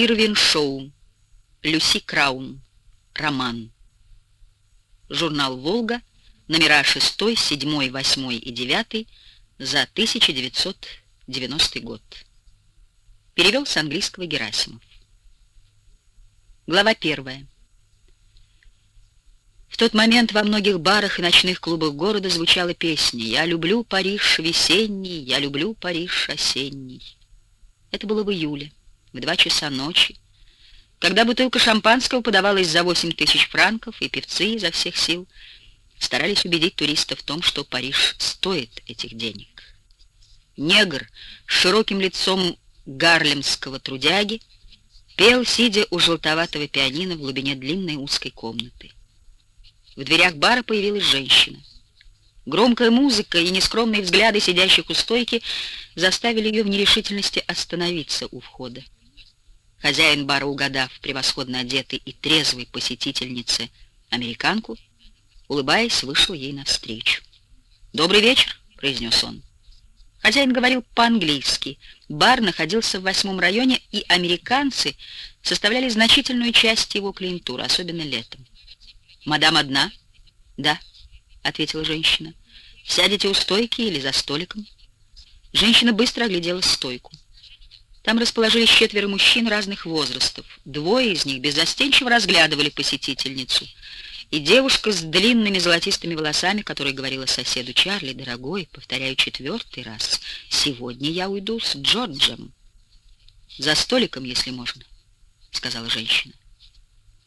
Ирвин Шоу. Люси Краун. Роман. Журнал «Волга», номера 6, 7, 8 и 9 за 1990 год. Перевел с английского Герасимов. Глава первая. В тот момент во многих барах и ночных клубах города звучала песня «Я люблю Париж весенний, я люблю Париж осенний». Это было в июле, в два часа ночи, когда бутылка шампанского подавалась за 8 тысяч франков, и певцы изо всех сил старались убедить туристов в том, что Париж стоит этих денег. Негр с широким лицом гарлемского трудяги пел, сидя у желтоватого пианино в глубине длинной узкой комнаты. В дверях бара появилась женщина. Громкая музыка и нескромные взгляды сидящих у стойки заставили ее в нерешительности остановиться у входа. Хозяин бара, угадав превосходно одетой и трезвой посетительнице американку, улыбаясь, вышел ей навстречу. «Добрый вечер», — произнес он. Хозяин говорил по-английски. Бар находился в восьмом районе, и американцы составляли значительную часть его клиентуры, особенно летом. «Мадам одна?» «Да», — ответила женщина. «Сядете у стойки или за столиком?» Женщина быстро оглядела стойку. Там расположились четверо мужчин разных возрастов. Двое из них беззастенчиво разглядывали посетительницу. И девушка с длинными золотистыми волосами, которая говорила соседу Чарли, «Дорогой, повторяю четвертый раз, сегодня я уйду с Джорджем». «За столиком, если можно», — сказала женщина.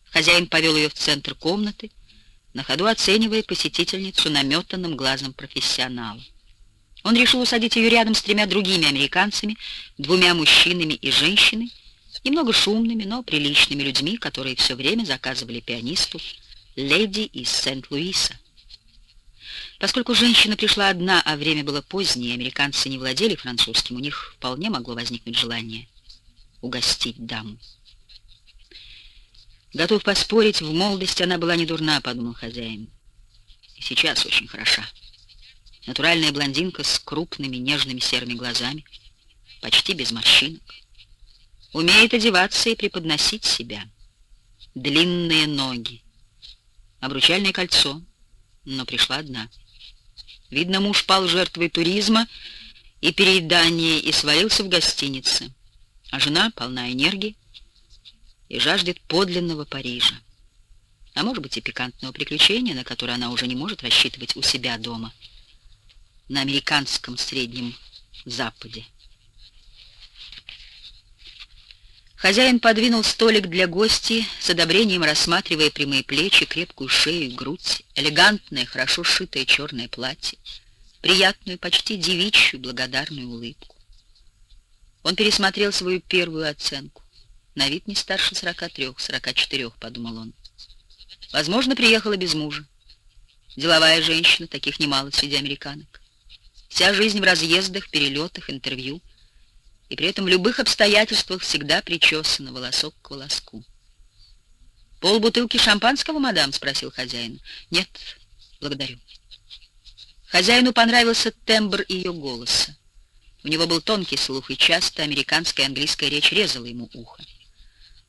Хозяин повел ее в центр комнаты, на ходу оценивая посетительницу наметанным глазом профессионала. Он решил усадить ее рядом с тремя другими американцами, двумя мужчинами и женщиной, немного шумными, но приличными людьми, которые все время заказывали пианисту леди из Сент-Луиса. Поскольку женщина пришла одна, а время было позднее, американцы не владели французским, у них вполне могло возникнуть желание угостить даму. Готов поспорить, в молодости она была не дурна, подумал хозяин. И сейчас очень хороша. Натуральная блондинка с крупными нежными серыми глазами, почти без морщинок. Умеет одеваться и преподносить себя. Длинные ноги. Обручальное кольцо, но пришла одна. Видно, муж пал жертвой туризма и переедания и свалился в гостинице, а жена полна энергии, и жаждет подлинного Парижа. А может быть и пикантного приключения, на которое она уже не может рассчитывать у себя дома, на американском Среднем Западе. Хозяин подвинул столик для гостей, с одобрением рассматривая прямые плечи, крепкую шею и грудь, элегантное, хорошо сшитое черное платье, приятную, почти девичью, благодарную улыбку. Он пересмотрел свою первую оценку. На вид не старше сорока трех, сорока четырех, подумал он. Возможно, приехала без мужа. Деловая женщина, таких немало среди американок. Вся жизнь в разъездах, перелетах, интервью. И при этом в любых обстоятельствах всегда причесана волосок к волоску. «Пол бутылки шампанского, мадам?» — спросил хозяин. «Нет, благодарю». Хозяину понравился тембр ее голоса. У него был тонкий слух, и часто американская и английская речь резала ему ухо.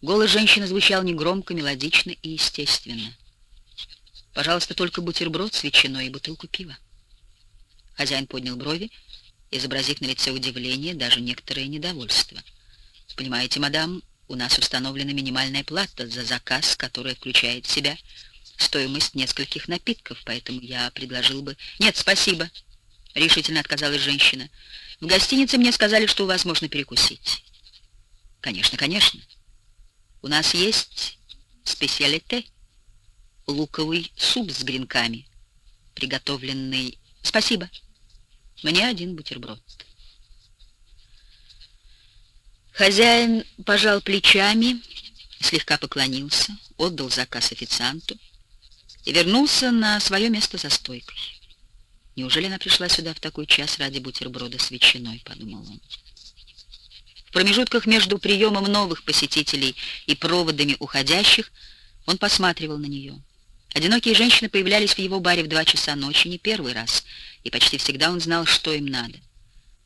Голос женщины звучал негромко, мелодично и естественно. «Пожалуйста, только бутерброд с ветчиной и бутылку пива». Хозяин поднял брови, изобразив на лице удивление, даже некоторое недовольство. «Понимаете, мадам, у нас установлена минимальная плата за заказ, которая включает в себя стоимость нескольких напитков, поэтому я предложил бы...» «Нет, спасибо», — решительно отказалась женщина. «В гостинице мне сказали, что у вас можно перекусить». «Конечно, конечно. У нас есть специалите — луковый суп с гренками, приготовленный... Спасибо. Мне один бутерброд. Хозяин пожал плечами, слегка поклонился, отдал заказ официанту и вернулся на свое место за стойкой. Неужели она пришла сюда в такой час ради бутерброда с ветчиной, подумал он. В промежутках между приемом новых посетителей и проводами уходящих он посматривал на нее. Одинокие женщины появлялись в его баре в два часа ночи не первый раз, и почти всегда он знал, что им надо.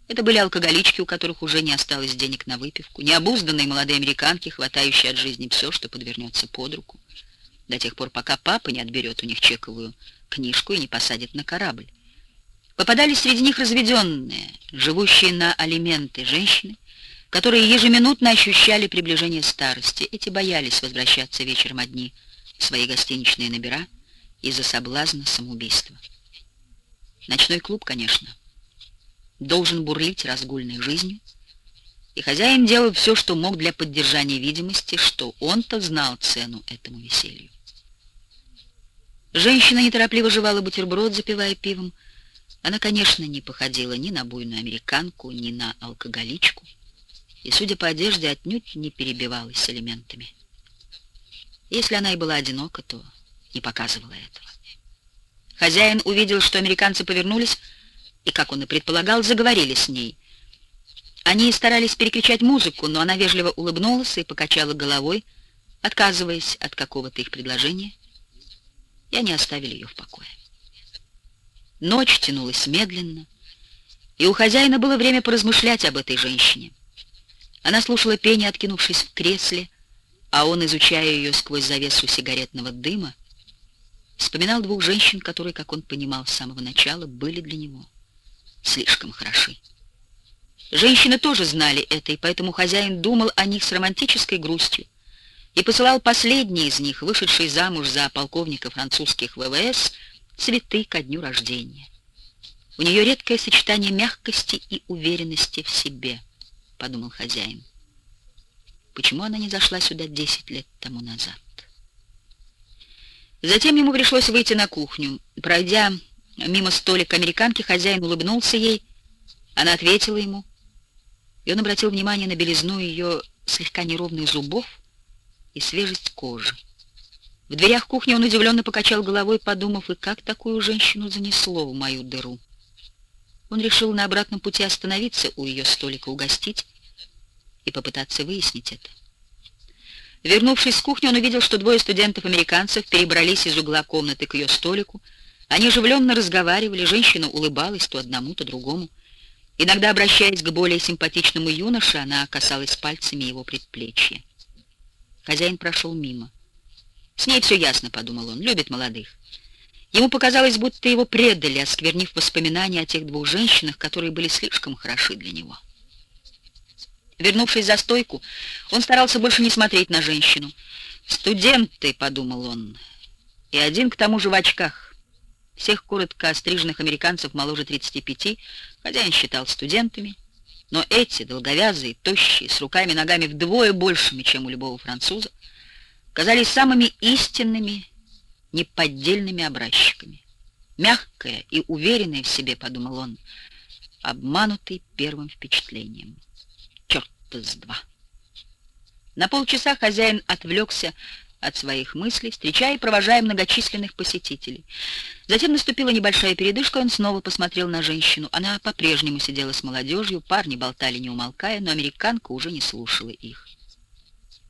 Это были алкоголички, у которых уже не осталось денег на выпивку, необузданные молодые американки, хватающие от жизни все, что подвернется под руку, до тех пор, пока папа не отберет у них чековую книжку и не посадит на корабль. Попадались среди них разведенные, живущие на алименты женщины, которые ежеминутно ощущали приближение старости. Эти боялись возвращаться вечером одни свои гостиничные номера из-за соблазна самоубийства. Ночной клуб, конечно, должен бурлить разгульной жизнью, и хозяин делал все, что мог для поддержания видимости, что он-то знал цену этому веселью. Женщина неторопливо жевала бутерброд, запивая пивом. Она, конечно, не походила ни на буйную американку, ни на алкоголичку, и, судя по одежде, отнюдь не перебивалась элементами. Если она и была одинока, то не показывала этого. Хозяин увидел, что американцы повернулись, и, как он и предполагал, заговорили с ней. Они старались перекричать музыку, но она вежливо улыбнулась и покачала головой, отказываясь от какого-то их предложения, и они оставили ее в покое. Ночь тянулась медленно, и у хозяина было время поразмышлять об этой женщине. Она слушала пение, откинувшись в кресле, а он, изучая ее сквозь завесу сигаретного дыма, вспоминал двух женщин, которые, как он понимал с самого начала, были для него слишком хороши. Женщины тоже знали это, и поэтому хозяин думал о них с романтической грустью и посылал последний из них, вышедший замуж за полковника французских ВВС, цветы ко дню рождения. У нее редкое сочетание мягкости и уверенности в себе, подумал хозяин. Почему она не зашла сюда десять лет тому назад? Затем ему пришлось выйти на кухню. Пройдя Мимо столика американки хозяин улыбнулся ей, она ответила ему, и он обратил внимание на белизну ее слегка неровных зубов и свежесть кожи. В дверях кухни он удивленно покачал головой, подумав, и как такую женщину занесло в мою дыру. Он решил на обратном пути остановиться у ее столика, угостить и попытаться выяснить это. Вернувшись с кухни, он увидел, что двое студентов-американцев перебрались из угла комнаты к ее столику, они оживленно разговаривали, женщина улыбалась то одному, то другому. Иногда, обращаясь к более симпатичному юноше, она касалась пальцами его предплечья. Хозяин прошел мимо. «С ней все ясно», — подумал он, — «любит молодых». Ему показалось, будто его предали, осквернив воспоминания о тех двух женщинах, которые были слишком хороши для него. Вернувшись за стойку, он старался больше не смотреть на женщину. «Студенты», — подумал он, — «и один к тому же в очках». Всех коротко остриженных американцев моложе 35 хозяин считал студентами, но эти, долговязые, тощие, с руками и ногами вдвое большими, чем у любого француза, казались самыми истинными, неподдельными образчиками. Мягкая и уверенная в себе, подумал он, обманутый первым впечатлением. Черт с два. На полчаса хозяин отвлекся от своих мыслей, встречая и провожая многочисленных посетителей. Затем наступила небольшая передышка, он снова посмотрел на женщину. Она по-прежнему сидела с молодежью, парни болтали не умолкая, но американка уже не слушала их.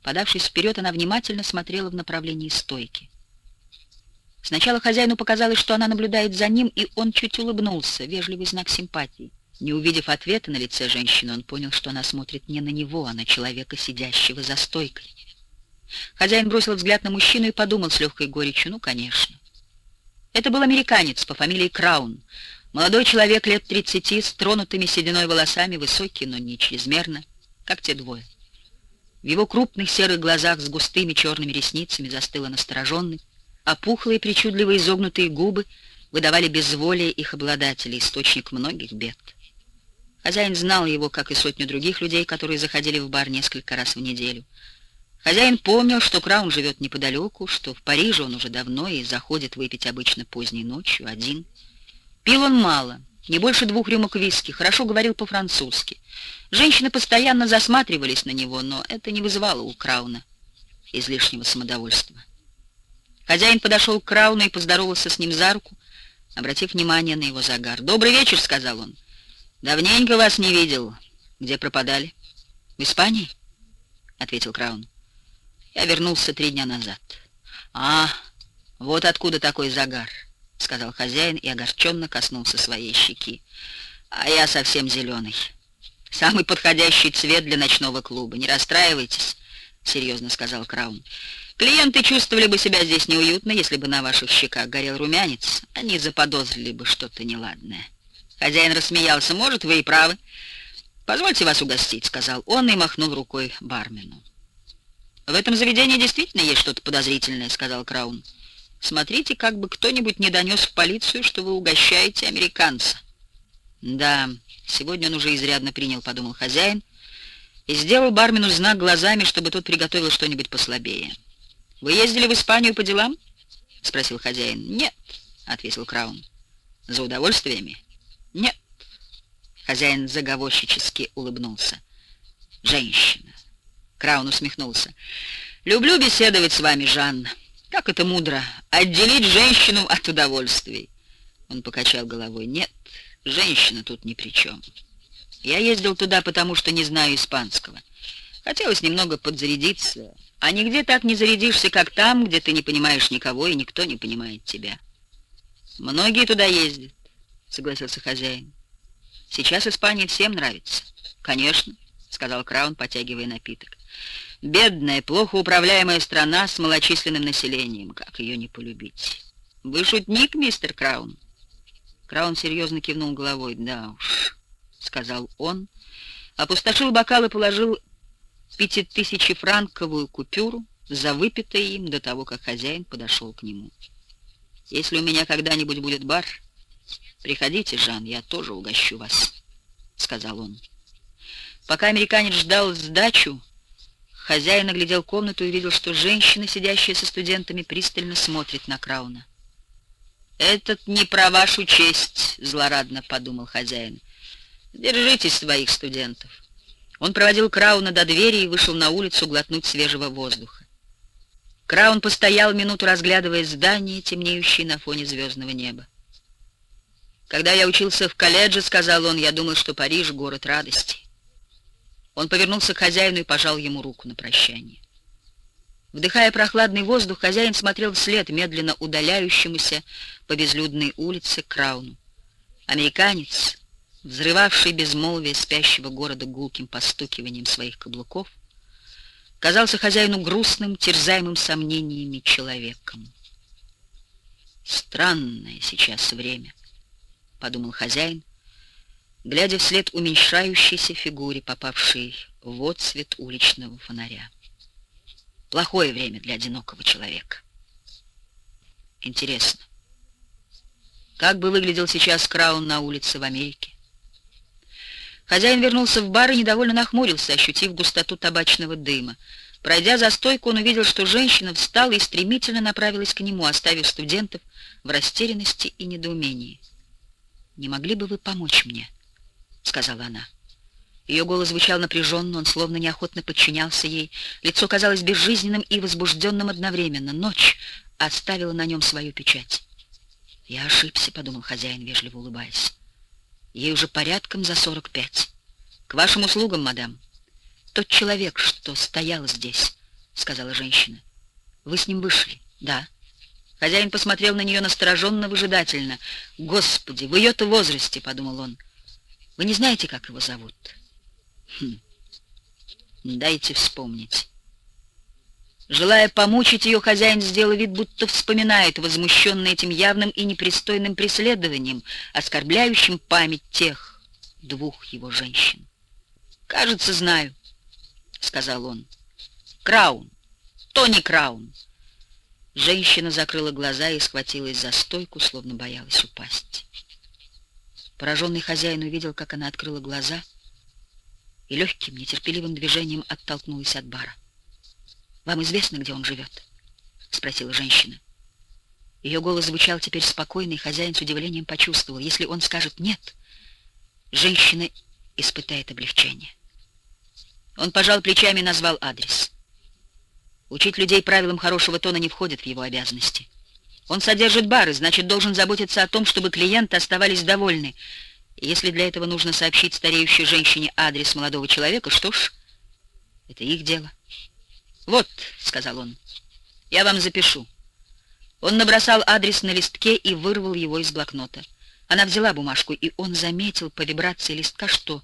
Подавшись вперед, она внимательно смотрела в направлении стойки. Сначала хозяину показалось, что она наблюдает за ним, и он чуть улыбнулся, вежливый знак симпатии. Не увидев ответа на лице женщины, он понял, что она смотрит не на него, а на человека, сидящего за стойкой. Хозяин бросил взгляд на мужчину и подумал с легкой горечью, ну, конечно. Это был американец по фамилии Краун. Молодой человек лет 30 с тронутыми сединой волосами, высокий, но не чрезмерно, как те двое. В его крупных серых глазах с густыми черными ресницами застыла настороженность, а пухлые причудливо изогнутые губы выдавали безволие их обладателей, источник многих бед. Хозяин знал его, как и сотню других людей, которые заходили в бар несколько раз в неделю. Хозяин помнил, что Краун живет неподалеку, что в Париже он уже давно и заходит выпить обычно поздней ночью, один. Пил он мало, не больше двух рюмок виски, хорошо говорил по-французски. Женщины постоянно засматривались на него, но это не вызывало у Крауна излишнего самодовольства. Хозяин подошел к Крауну и поздоровался с ним за руку, обратив внимание на его загар. «Добрый вечер», — сказал он. «Давненько вас не видел. Где пропадали?» «В Испании?» — ответил Краун. Я вернулся три дня назад. А, вот откуда такой загар, сказал хозяин и огорченно коснулся своей щеки. А я совсем зеленый. Самый подходящий цвет для ночного клуба. Не расстраивайтесь, серьезно сказал Краун. Клиенты чувствовали бы себя здесь неуютно, если бы на ваших щеках горел румянец. Они заподозрили бы что-то неладное. Хозяин рассмеялся. «Может, вы и правы. Позвольте вас угостить», — сказал он и махнул рукой бармену. «В этом заведении действительно есть что-то подозрительное», — сказал Краун. «Смотрите, как бы кто-нибудь не донес в полицию, что вы угощаете американца». «Да, сегодня он уже изрядно принял», — подумал хозяин, и сделал бармену знак глазами, чтобы тот приготовил что-нибудь послабее. «Вы ездили в Испанию по делам?» — спросил хозяин. «Нет», — ответил Краун. «За удовольствиями?» «Нет». Хозяин заговорщически улыбнулся. «Женщина». Краун усмехнулся. «Люблю беседовать с вами, Жанна. Как это мудро, отделить женщину от удовольствий». Он покачал головой. «Нет, женщина тут ни при чем. Я ездил туда, потому что не знаю испанского. Хотелось немного подзарядиться, а нигде так не зарядишься, как там, где ты не понимаешь никого, и никто не понимает тебя. Многие туда ездят, согласился хозяин. Сейчас Испания всем нравится. Конечно, сказал Краун, потягивая напиток. Бедная, плохо управляемая страна с малочисленным населением. Как ее не полюбить? Вы шутник, мистер Краун? Краун серьезно кивнул головой. Да уж, сказал он, опустошил бокал и положил пятитысячефранковую купюру за выпитое им до того, как хозяин подошел к нему. «Если у меня когда-нибудь будет бар, приходите, Жан, я тоже угощу вас», — сказал он. Пока американец ждал сдачу, хозяин оглядел комнату и видел, что женщина, сидящая со студентами, пристально смотрит на Крауна. «Этот не про вашу честь», — злорадно подумал хозяин. «Держитесь своих студентов». Он проводил Крауна до двери и вышел на улицу глотнуть свежего воздуха. Краун постоял минуту, разглядывая здание, темнеющее на фоне звездного неба. «Когда я учился в колледже, — сказал он, — я думал, что Париж — город радости». Он повернулся к хозяину и пожал ему руку на прощание. Вдыхая прохладный воздух, хозяин смотрел вслед медленно удаляющемуся по безлюдной улице Крауну. Американец, взрывавший безмолвие спящего города гулким постукиванием своих каблуков, казался хозяину грустным, терзаемым сомнениями человеком. «Странное сейчас время», — подумал хозяин, глядя вслед уменьшающейся фигуре, попавшей в отсвет уличного фонаря. Плохое время для одинокого человека. Интересно, как бы выглядел сейчас Краун на улице в Америке? Хозяин вернулся в бар и недовольно нахмурился, ощутив густоту табачного дыма. Пройдя за стойку, он увидел, что женщина встала и стремительно направилась к нему, оставив студентов в растерянности и недоумении. «Не могли бы вы помочь мне?» — сказала она. Ее голос звучал напряженно, он словно неохотно подчинялся ей. Лицо казалось безжизненным и возбужденным одновременно. Ночь оставила на нем свою печать. «Я ошибся», — подумал хозяин, вежливо улыбаясь. Ей уже порядком за сорок пять. К вашим услугам, мадам. Тот человек, что стоял здесь, сказала женщина. Вы с ним вышли? Да. Хозяин посмотрел на нее настороженно, выжидательно. «Господи, в ее-то возрасте!» — подумал он. «Вы не знаете, как его зовут?» «Хм. Дайте вспомнить». Желая помучить ее, хозяин сделал вид, будто вспоминает, возмущенный этим явным и непристойным преследованием, оскорбляющим память тех двух его женщин. «Кажется, знаю», — сказал он. «Краун! Тони Краун!» Женщина закрыла глаза и схватилась за стойку, словно боялась упасть. Пораженный хозяин увидел, как она открыла глаза и легким, нетерпеливым движением оттолкнулась от бара. «Вам известно, где он живет?» — спросила женщина. Ее голос звучал теперь спокойно, и хозяин с удивлением почувствовал. Если он скажет «нет», женщина испытает облегчение. Он пожал плечами и назвал адрес. Учить людей правилам хорошего тона не входит в его обязанности. Он содержит бары, значит, должен заботиться о том, чтобы клиенты оставались довольны. И если для этого нужно сообщить стареющей женщине адрес молодого человека, что ж, это их дело. «Вот», — сказал он, — «я вам запишу». Он набросал адрес на листке и вырвал его из блокнота. Она взяла бумажку, и он заметил по вибрации листка, что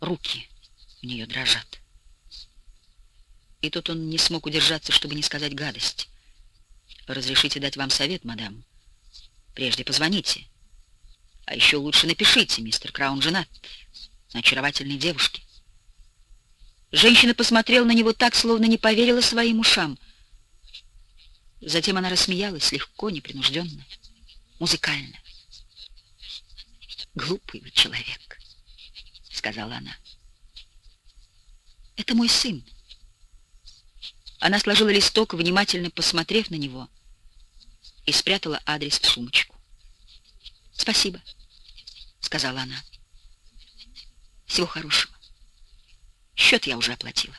Руки у нее дрожат. И тут он не смог удержаться, чтобы не сказать гадость. «Разрешите дать вам совет, мадам? Прежде позвоните. А еще лучше напишите, мистер Краун женат на очаровательной девушке». Женщина посмотрела на него так, словно не поверила своим ушам. Затем она рассмеялась легко, непринужденно, музыкально. «Глупый вы человек», — сказала она. «Это мой сын». Она сложила листок, внимательно посмотрев на него, и спрятала адрес в сумочку. «Спасибо», — сказала она. «Всего хорошего. Счет я уже оплатила».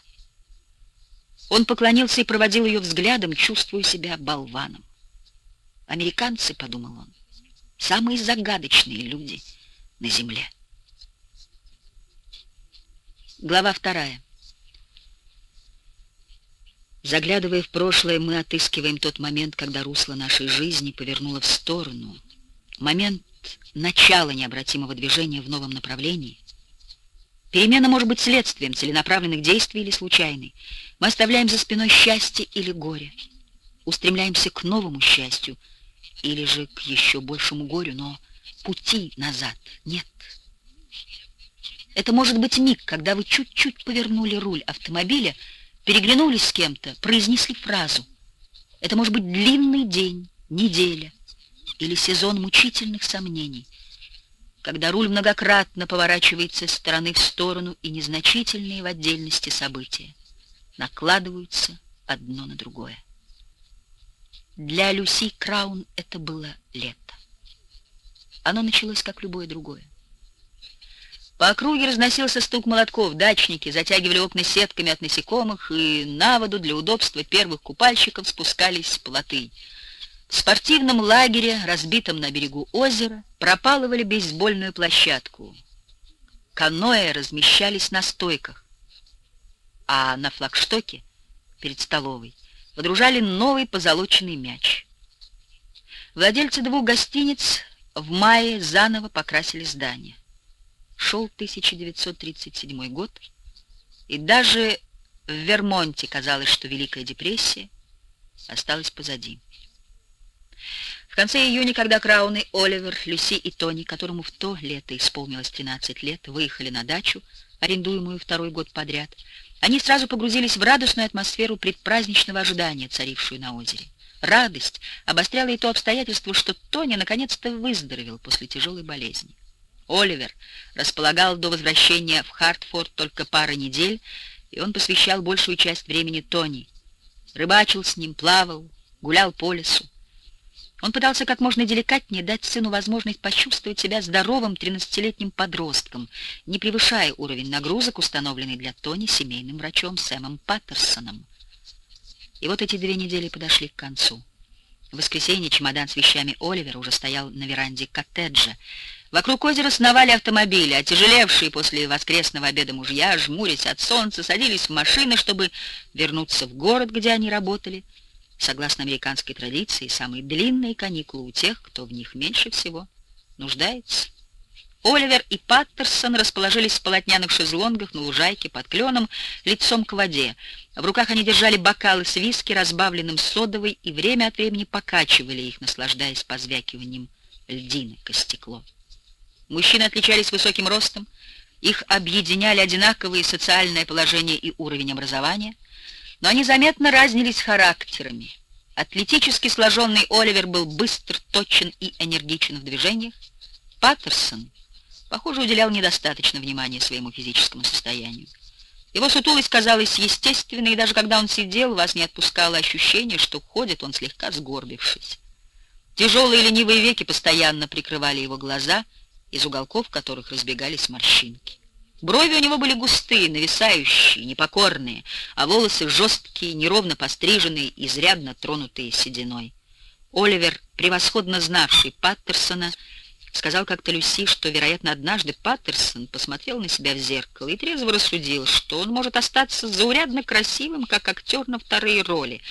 Он поклонился и проводил ее взглядом, чувствуя себя болваном. «Американцы», — подумал он, — «самые загадочные люди на земле». Глава вторая. Заглядывая в прошлое, мы отыскиваем тот момент, когда русло нашей жизни повернуло в сторону. Момент начала необратимого движения в новом направлении. Перемена может быть следствием целенаправленных действий или случайной. Мы оставляем за спиной счастье или горе. Устремляемся к новому счастью или же к еще большему горю, но пути назад нет. Это может быть миг, когда вы чуть-чуть повернули руль автомобиля, переглянулись с кем-то, произнесли фразу. Это может быть длинный день, неделя или сезон мучительных сомнений, когда руль многократно поворачивается с стороны в сторону и незначительные в отдельности события накладываются одно на другое. Для Люси Краун это было лето. Оно началось, как любое другое. По округе разносился стук молотков, дачники затягивали окна сетками от насекомых, и на воду для удобства первых купальщиков спускались плоты. В спортивном лагере, разбитом на берегу озера, пропалывали бейсбольную площадку. Каноэ размещались на стойках, а на флагштоке перед столовой водружали новый позолоченный мяч. Владельцы двух гостиниц в мае заново покрасили здание шел 1937 год, и даже в Вермонте казалось, что Великая депрессия осталась позади. В конце июня, когда Крауны, Оливер, Люси и Тони, которому в то лето исполнилось 13 лет, выехали на дачу, арендуемую второй год подряд, они сразу погрузились в радостную атмосферу предпраздничного ожидания, царившую на озере. Радость обостряла и то обстоятельство, что Тони наконец-то выздоровел после тяжелой болезни. Оливер располагал до возвращения в Хартфорд только пара недель, и он посвящал большую часть времени Тони. Рыбачил с ним, плавал, гулял по лесу. Он пытался как можно деликатнее дать сыну возможность почувствовать себя здоровым 13-летним подростком, не превышая уровень нагрузок, установленный для Тони семейным врачом Сэмом Паттерсоном. И вот эти две недели подошли к концу. В воскресенье чемодан с вещами Оливера уже стоял на веранде коттеджа, Вокруг озера сновали автомобили, отяжелевшие после воскресного обеда мужья, жмурясь от солнца, садились в машины, чтобы вернуться в город, где они работали. Согласно американской традиции, самые длинные каникулы у тех, кто в них меньше всего нуждается. Оливер и Паттерсон расположились в полотняных шезлонгах на лужайке под кленом, лицом к воде. В руках они держали бокалы с виски, разбавленным содовой, и время от времени покачивали их, наслаждаясь позвякиванием льдины к стекло. Мужчины отличались высоким ростом, их объединяли одинаковые социальное положение и уровень образования, но они заметно разнились характерами. Атлетически сложенный Оливер был быстр, точен и энергичен в движениях. Паттерсон, похоже, уделял недостаточно внимания своему физическому состоянию. Его сутулость казалась естественной, и даже когда он сидел, вас не отпускало ощущение, что ходит он слегка сгорбившись. Тяжелые ленивые веки постоянно прикрывали его глаза — из уголков которых разбегались морщинки. Брови у него были густые, нависающие, непокорные, а волосы жесткие, неровно постриженные, изрядно тронутые сединой. Оливер, превосходно знавший Паттерсона, сказал как-то Люси, что, вероятно, однажды Паттерсон посмотрел на себя в зеркало и трезво рассудил, что он может остаться заурядно красивым, как актер на вторые роли,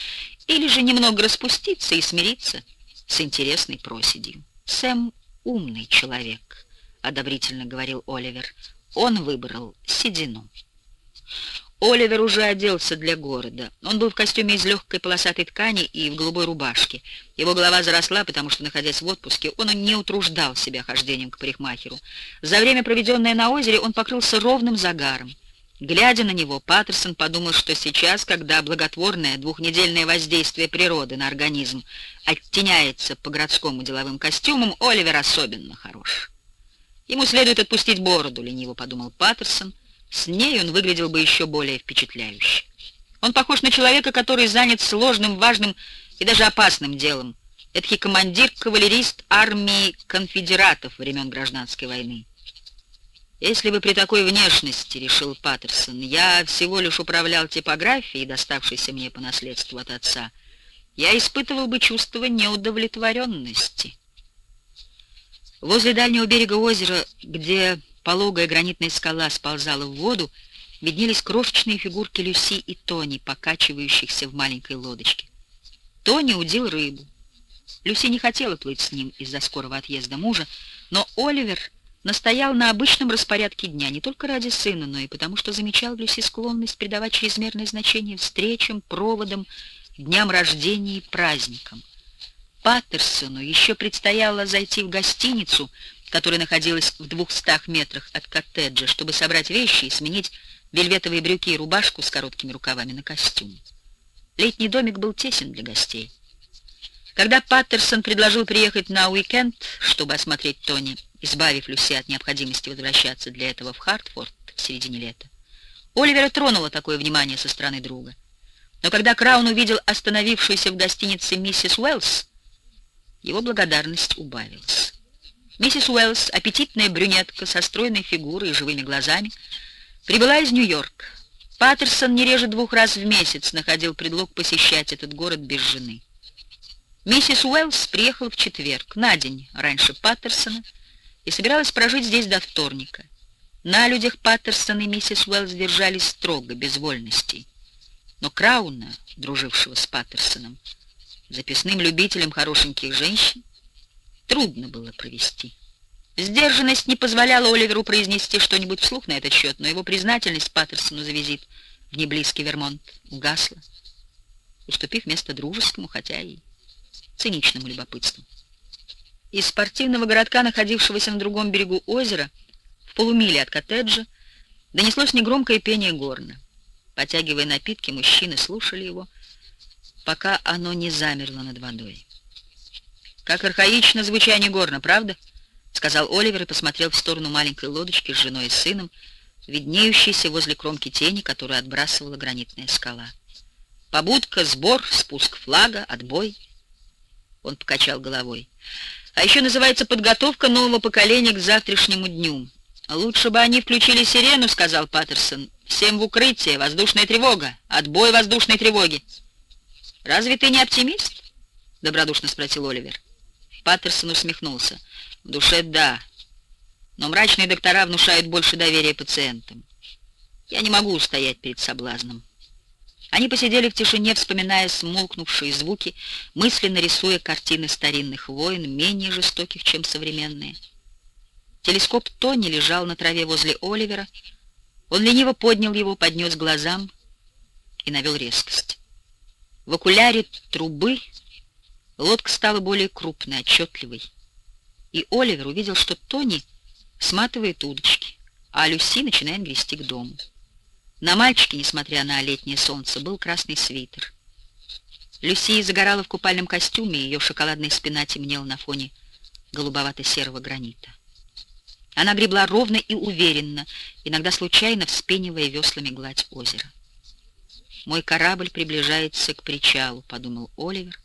или же немного распуститься и смириться с интересной проседью. Сэм умный человек. — одобрительно говорил Оливер. Он выбрал седину. Оливер уже оделся для города. Он был в костюме из легкой полосатой ткани и в голубой рубашке. Его голова заросла, потому что, находясь в отпуске, он не утруждал себя хождением к парикмахеру. За время, проведенное на озере, он покрылся ровным загаром. Глядя на него, Паттерсон подумал, что сейчас, когда благотворное двухнедельное воздействие природы на организм оттеняется по городскому деловым костюмам, Оливер особенно хорош. Ему следует отпустить бороду, лениво подумал Паттерсон, с ней он выглядел бы еще более впечатляюще. Он похож на человека, который занят сложным, важным и даже опасным делом. Эдакий командир-кавалерист армии конфедератов времен гражданской войны. «Если бы при такой внешности, — решил Паттерсон, — я всего лишь управлял типографией, доставшейся мне по наследству от отца, я испытывал бы чувство неудовлетворенности». Возле дальнего берега озера, где Пологая гранитная скала сползала в воду, виднелись крошечные фигурки Люси и Тони, покачивающихся в маленькой лодочке. Тони удил рыбу. Люси не хотела плыть с ним из-за скорого отъезда мужа, но Оливер настоял на обычном распорядке дня не только ради сына, но и потому, что замечал в Люси склонность придавать чрезмерное значение встречам, проводам, дням рождения и праздникам. Паттерсону еще предстояло зайти в гостиницу — которая находилась в двухстах метрах от коттеджа, чтобы собрать вещи и сменить вельветовые брюки и рубашку с короткими рукавами на костюм. Летний домик был тесен для гостей. Когда Паттерсон предложил приехать на уикенд, чтобы осмотреть Тони, избавив Люси от необходимости возвращаться для этого в Хартфорд в середине лета, Оливера тронуло такое внимание со стороны друга. Но когда Краун увидел остановившуюся в гостинице миссис Уэллс, его благодарность убавилась. Миссис Уэллс, аппетитная брюнетка со стройной фигурой и живыми глазами, прибыла из Нью-Йорка. Паттерсон не реже двух раз в месяц находил предлог посещать этот город без жены. Миссис Уэллс приехала в четверг, на день раньше Паттерсона, и собиралась прожить здесь до вторника. На людях Паттерсон и миссис Уэллс держались строго, без вольностей. Но Крауна, дружившего с Паттерсоном, записным любителем хорошеньких женщин, трудно было провести. Сдержанность не позволяла Оливеру произнести что-нибудь вслух на этот счет, но его признательность Паттерсону за визит в неблизкий Вермонт угасла, уступив место дружескому, хотя и циничному любопытству. Из спортивного городка, находившегося на другом берегу озера, в полумиле от коттеджа, донеслось негромкое пение горна. Потягивая напитки, мужчины слушали его, пока оно не замерло над водой. «Как архаично звучание горна, правда?» — сказал Оливер и посмотрел в сторону маленькой лодочки с женой и сыном, виднеющейся возле кромки тени, которую отбрасывала гранитная скала. «Побудка, сбор, спуск флага, отбой». Он покачал головой. «А еще называется подготовка нового поколения к завтрашнему дню. Лучше бы они включили сирену», — сказал Паттерсон. «Всем в укрытие, воздушная тревога, отбой воздушной тревоги». «Разве ты не оптимист?» — добродушно спросил Оливер. Паттерсон усмехнулся. В душе да, но мрачные доктора внушают больше доверия пациентам. Я не могу устоять перед соблазном. Они посидели в тишине, вспоминая смолкнувшие звуки, мысленно рисуя картины старинных войн, менее жестоких, чем современные. Телескоп Тони лежал на траве возле Оливера. Он лениво поднял его, поднес глазам и навел резкость. В окуляре трубы Лодка стала более крупной, отчетливой. И Оливер увидел, что Тони сматывает удочки, а Люси начинает грести к дому. На мальчике, несмотря на летнее солнце, был красный свитер. Люси загорала в купальном костюме, и ее шоколадная спина темнела на фоне голубовато-серого гранита. Она гребла ровно и уверенно, иногда случайно вспенивая веслами гладь озера. «Мой корабль приближается к причалу», — подумал Оливер,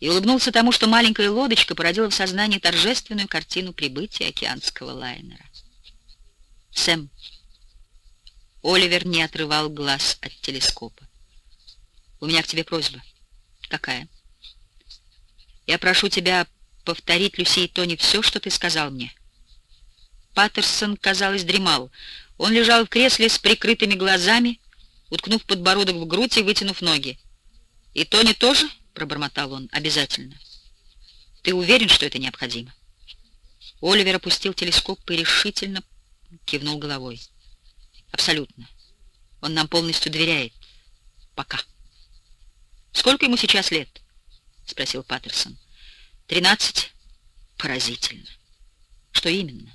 и улыбнулся тому, что маленькая лодочка породила в сознании торжественную картину прибытия океанского лайнера. «Сэм». Оливер не отрывал глаз от телескопа. «У меня к тебе просьба». «Какая?» «Я прошу тебя повторить, Люси и Тони, все, что ты сказал мне». Паттерсон, казалось, дремал. Он лежал в кресле с прикрытыми глазами, уткнув подбородок в грудь и вытянув ноги. «И Тони тоже?» пробормотал он. «Обязательно. Ты уверен, что это необходимо?» Оливер опустил телескоп и решительно кивнул головой. Абсолютно. Он нам полностью доверяет. Пока. Сколько ему сейчас лет? Спросил Паттерсон. Тринадцать. Поразительно. Что именно?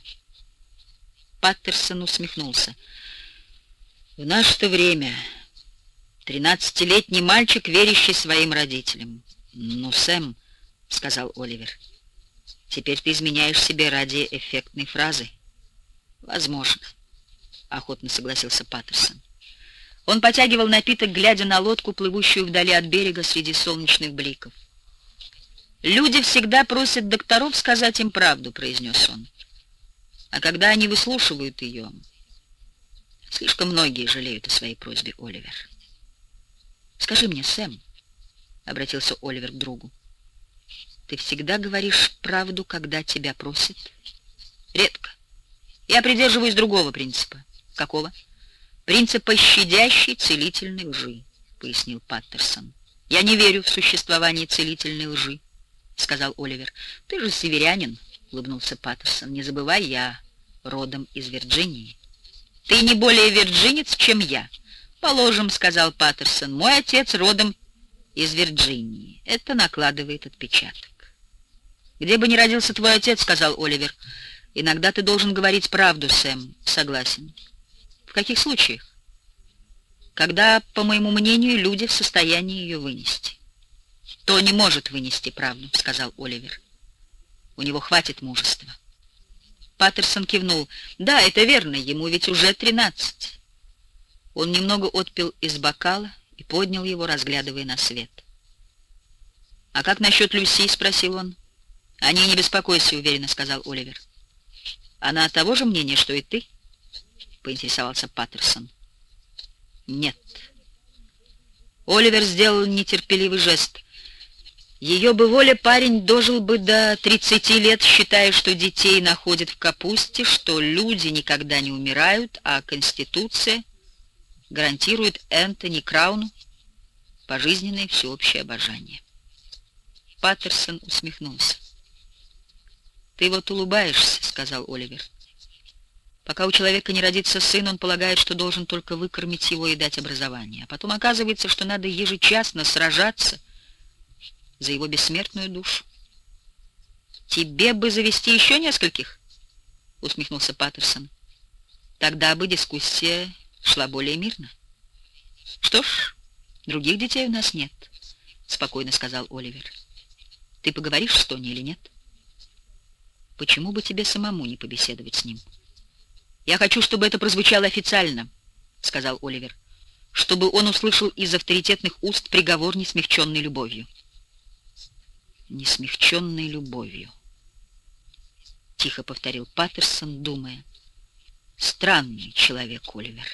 Паттерсон усмехнулся. В наше-то время тринадцатилетний мальчик, верящий своим родителям. «Ну, Сэм», — сказал Оливер, — «теперь ты изменяешь себе ради эффектной фразы». «Возможно», — охотно согласился Паттерсон. Он потягивал напиток, глядя на лодку, плывущую вдали от берега среди солнечных бликов. «Люди всегда просят докторов сказать им правду», — произнес он. «А когда они выслушивают ее, слишком многие жалеют о своей просьбе, Оливер». «Скажи мне, Сэм», — обратился Оливер к другу, «ты всегда говоришь правду, когда тебя просят?» «Редко. Я придерживаюсь другого принципа». «Какого?» принципа щадящей целительной лжи, пояснил Паттерсон. Я не верю в существование целительной лжи, сказал Оливер. Ты же северянин, улыбнулся Паттерсон. Не забывай, я родом из Вирджинии. Ты не более вирджинец, чем я. Положим, сказал Паттерсон, мой отец родом из Вирджинии. Это накладывает отпечаток. Где бы ни родился твой отец, сказал Оливер, иногда ты должен говорить правду, Сэм. Согласен. В каких случаях? Когда, по моему мнению, люди в состоянии ее вынести. То не может вынести правду, сказал Оливер. У него хватит мужества. Паттерсон кивнул. Да, это верно, ему ведь уже тринадцать. Он немного отпил из бокала и поднял его, разглядывая на свет. «А как насчет Люси?» — спросил он. «О ней не беспокойся», — уверенно сказал Оливер. «Она того же мнения, что и ты?» поинтересовался Паттерсон. Нет. Оливер сделал нетерпеливый жест. Ее бы воля парень дожил бы до 30 лет, считая, что детей находят в капусте, что люди никогда не умирают, а Конституция гарантирует Энтони Крауну пожизненное всеобщее обожание. Паттерсон усмехнулся. «Ты вот улыбаешься», — сказал Оливер. Пока у человека не родится сын, он полагает, что должен только выкормить его и дать образование. А потом оказывается, что надо ежечасно сражаться за его бессмертную душу. «Тебе бы завести еще нескольких?» — усмехнулся Паттерсон. «Тогда бы дискуссия шла более мирно». «Что ж, других детей у нас нет», — спокойно сказал Оливер. «Ты поговоришь с Тони или нет?» «Почему бы тебе самому не побеседовать с ним?» «Я хочу, чтобы это прозвучало официально», — сказал Оливер, «чтобы он услышал из авторитетных уст приговор, не смягченный любовью». «Не смягченной любовью», — тихо повторил Паттерсон, думая. «Странный человек, Оливер.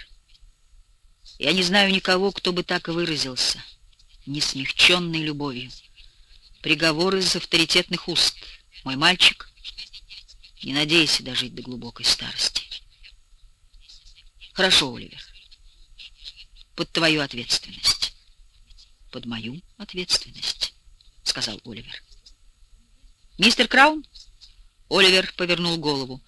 Я не знаю никого, кто бы так выразился. Не смягченной любовью. Приговор из авторитетных уст. Мой мальчик, не надейся дожить до глубокой старости». Хорошо, Оливер. Под твою ответственность. Под мою ответственность, сказал Оливер. Мистер Краун? Оливер повернул голову.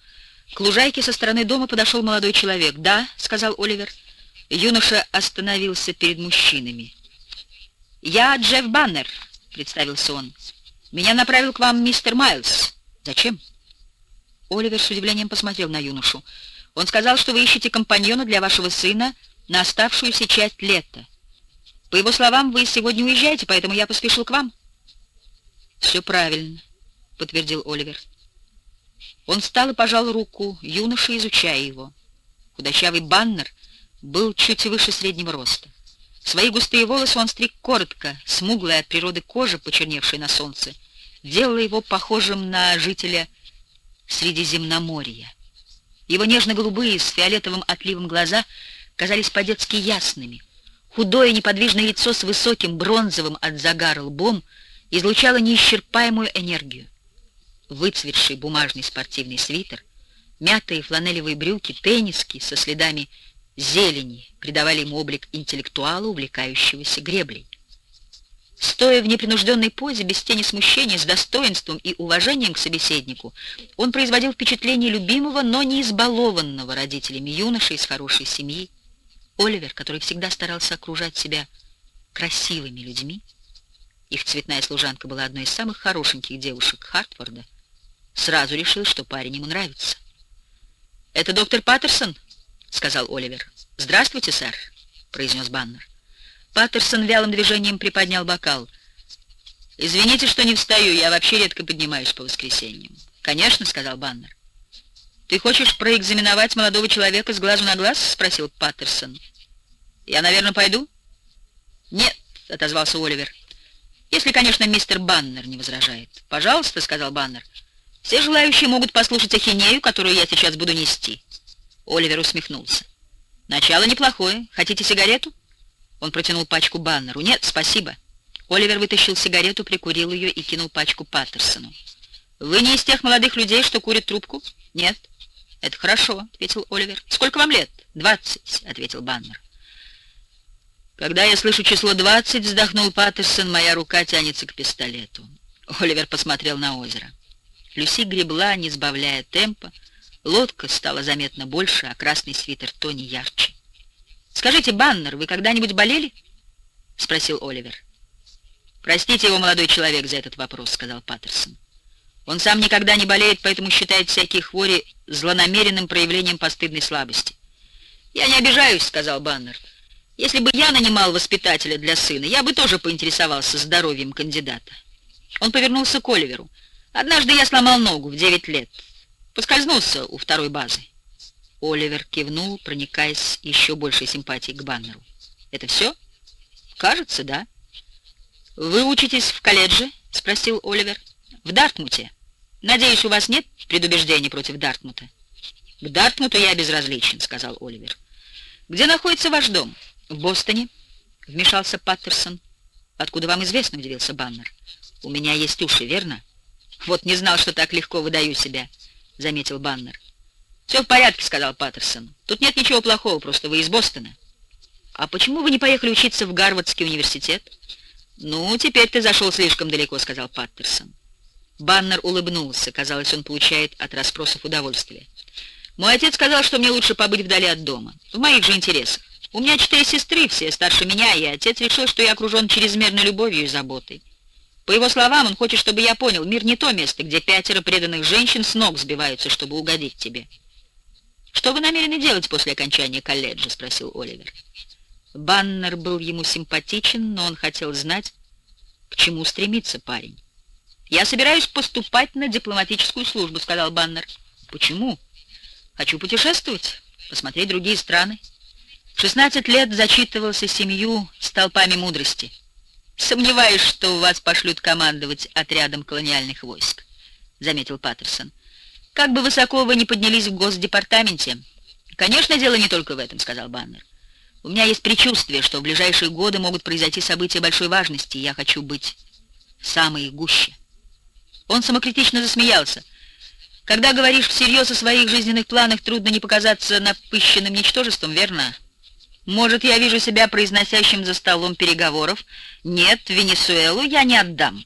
К лужайке со стороны дома подошел молодой человек. «Да», — сказал Оливер. Юноша остановился перед мужчинами. «Я Джефф Баннер», — представился он. «Меня направил к вам мистер Майлз. Зачем?» Оливер с удивлением посмотрел на юношу. Он сказал, что вы ищете компаньона для вашего сына на оставшуюся часть лета. По его словам, вы сегодня уезжаете, поэтому я поспешил к вам. Все правильно, подтвердил Оливер. Он встал и пожал руку юноши, изучая его. Худощавый баннер был чуть выше среднего роста. Свои густые волосы он стриг коротко, смуглая от природы кожа, почерневшая на солнце, делала его похожим на жителя Средиземноморья. Его нежно-голубые с фиолетовым отливом глаза казались по-детски ясными. Худое неподвижное лицо с высоким бронзовым от загара лбом излучало неисчерпаемую энергию. Выцветший бумажный спортивный свитер, мятые фланелевые брюки, тенниски со следами зелени придавали ему облик интеллектуала, увлекающегося греблей. Стоя в непринужденной позе, без тени смущения, с достоинством и уважением к собеседнику, он производил впечатление любимого, но не избалованного родителями юноши из хорошей семьи. Оливер, который всегда старался окружать себя красивыми людьми, их цветная служанка была одной из самых хорошеньких девушек Хартфорда, сразу решил, что парень ему нравится. «Это доктор Паттерсон?» — сказал Оливер. «Здравствуйте, сэр», — произнес Баннер. Паттерсон вялым движением приподнял бокал. «Извините, что не встаю, я вообще редко поднимаюсь по воскресеньям». «Конечно», — сказал Баннер. «Ты хочешь проэкзаменовать молодого человека с глазу на глаз?» — спросил Паттерсон. «Я, наверное, пойду?» «Нет», — отозвался Оливер. «Если, конечно, мистер Баннер не возражает». «Пожалуйста», — сказал Баннер. «Все желающие могут послушать ахинею, которую я сейчас буду нести». Оливер усмехнулся. «Начало неплохое. Хотите сигарету?» Он протянул пачку Баннеру. «Нет, спасибо». Оливер вытащил сигарету, прикурил ее и кинул пачку Паттерсону. «Вы не из тех молодых людей, что курят трубку?» «Нет». «Это хорошо», — ответил Оливер. «Сколько вам лет?» «Двадцать», — ответил Баннер. «Когда я слышу число двадцать», — вздохнул Паттерсон, — «моя рука тянется к пистолету». Оливер посмотрел на озеро. Люси гребла, не сбавляя темпа. Лодка стала заметно больше, а красный свитер Тони ярче. «Скажите, Баннер, вы когда-нибудь болели?» — спросил Оливер. «Простите его, молодой человек, за этот вопрос», — сказал Паттерсон. «Он сам никогда не болеет, поэтому считает всякие хвори злонамеренным проявлением постыдной слабости». «Я не обижаюсь», — сказал Баннер. «Если бы я нанимал воспитателя для сына, я бы тоже поинтересовался здоровьем кандидата». Он повернулся к Оливеру. «Однажды я сломал ногу в девять лет. Поскользнулся у второй базы. Оливер кивнул, проникаясь еще большей симпатией к Баннеру. «Это все?» «Кажется, да». «Вы учитесь в колледже?» — спросил Оливер. «В Дартмуте. Надеюсь, у вас нет предубеждений против Дартмута?» «К Дартмуту я безразличен», — сказал Оливер. «Где находится ваш дом?» «В Бостоне», — вмешался Паттерсон. «Откуда вам известно?» — удивился Баннер. «У меня есть уши, верно?» «Вот не знал, что так легко выдаю себя», — заметил Баннер. «Все в порядке», — сказал Паттерсон. «Тут нет ничего плохого, просто вы из Бостона». «А почему вы не поехали учиться в Гарвардский университет?» «Ну, теперь ты зашел слишком далеко», — сказал Паттерсон. Баннер улыбнулся. Казалось, он получает от расспросов удовольствие. «Мой отец сказал, что мне лучше побыть вдали от дома. В моих же интересах. У меня четыре сестры, все старше меня, и отец решил, что я окружен чрезмерной любовью и заботой. По его словам, он хочет, чтобы я понял, мир не то место, где пятеро преданных женщин с ног сбиваются, чтобы угодить тебе». «Что вы намерены делать после окончания колледжа?» — спросил Оливер. Баннер был ему симпатичен, но он хотел знать, к чему стремится парень. «Я собираюсь поступать на дипломатическую службу», — сказал Баннер. «Почему?» «Хочу путешествовать, посмотреть другие страны. В 16 лет зачитывался семью столпами мудрости. Сомневаюсь, что вас пошлют командовать отрядом колониальных войск», — заметил Паттерсон. Как бы высоко вы ни поднялись в Госдепартаменте, конечно, дело не только в этом, сказал Баннер. У меня есть предчувствие, что в ближайшие годы могут произойти события большой важности, и я хочу быть самой гуще. Он самокритично засмеялся. Когда говоришь всерьез о своих жизненных планах, трудно не показаться напыщенным ничтожеством, верно? Может, я вижу себя произносящим за столом переговоров? Нет, Венесуэлу я не отдам.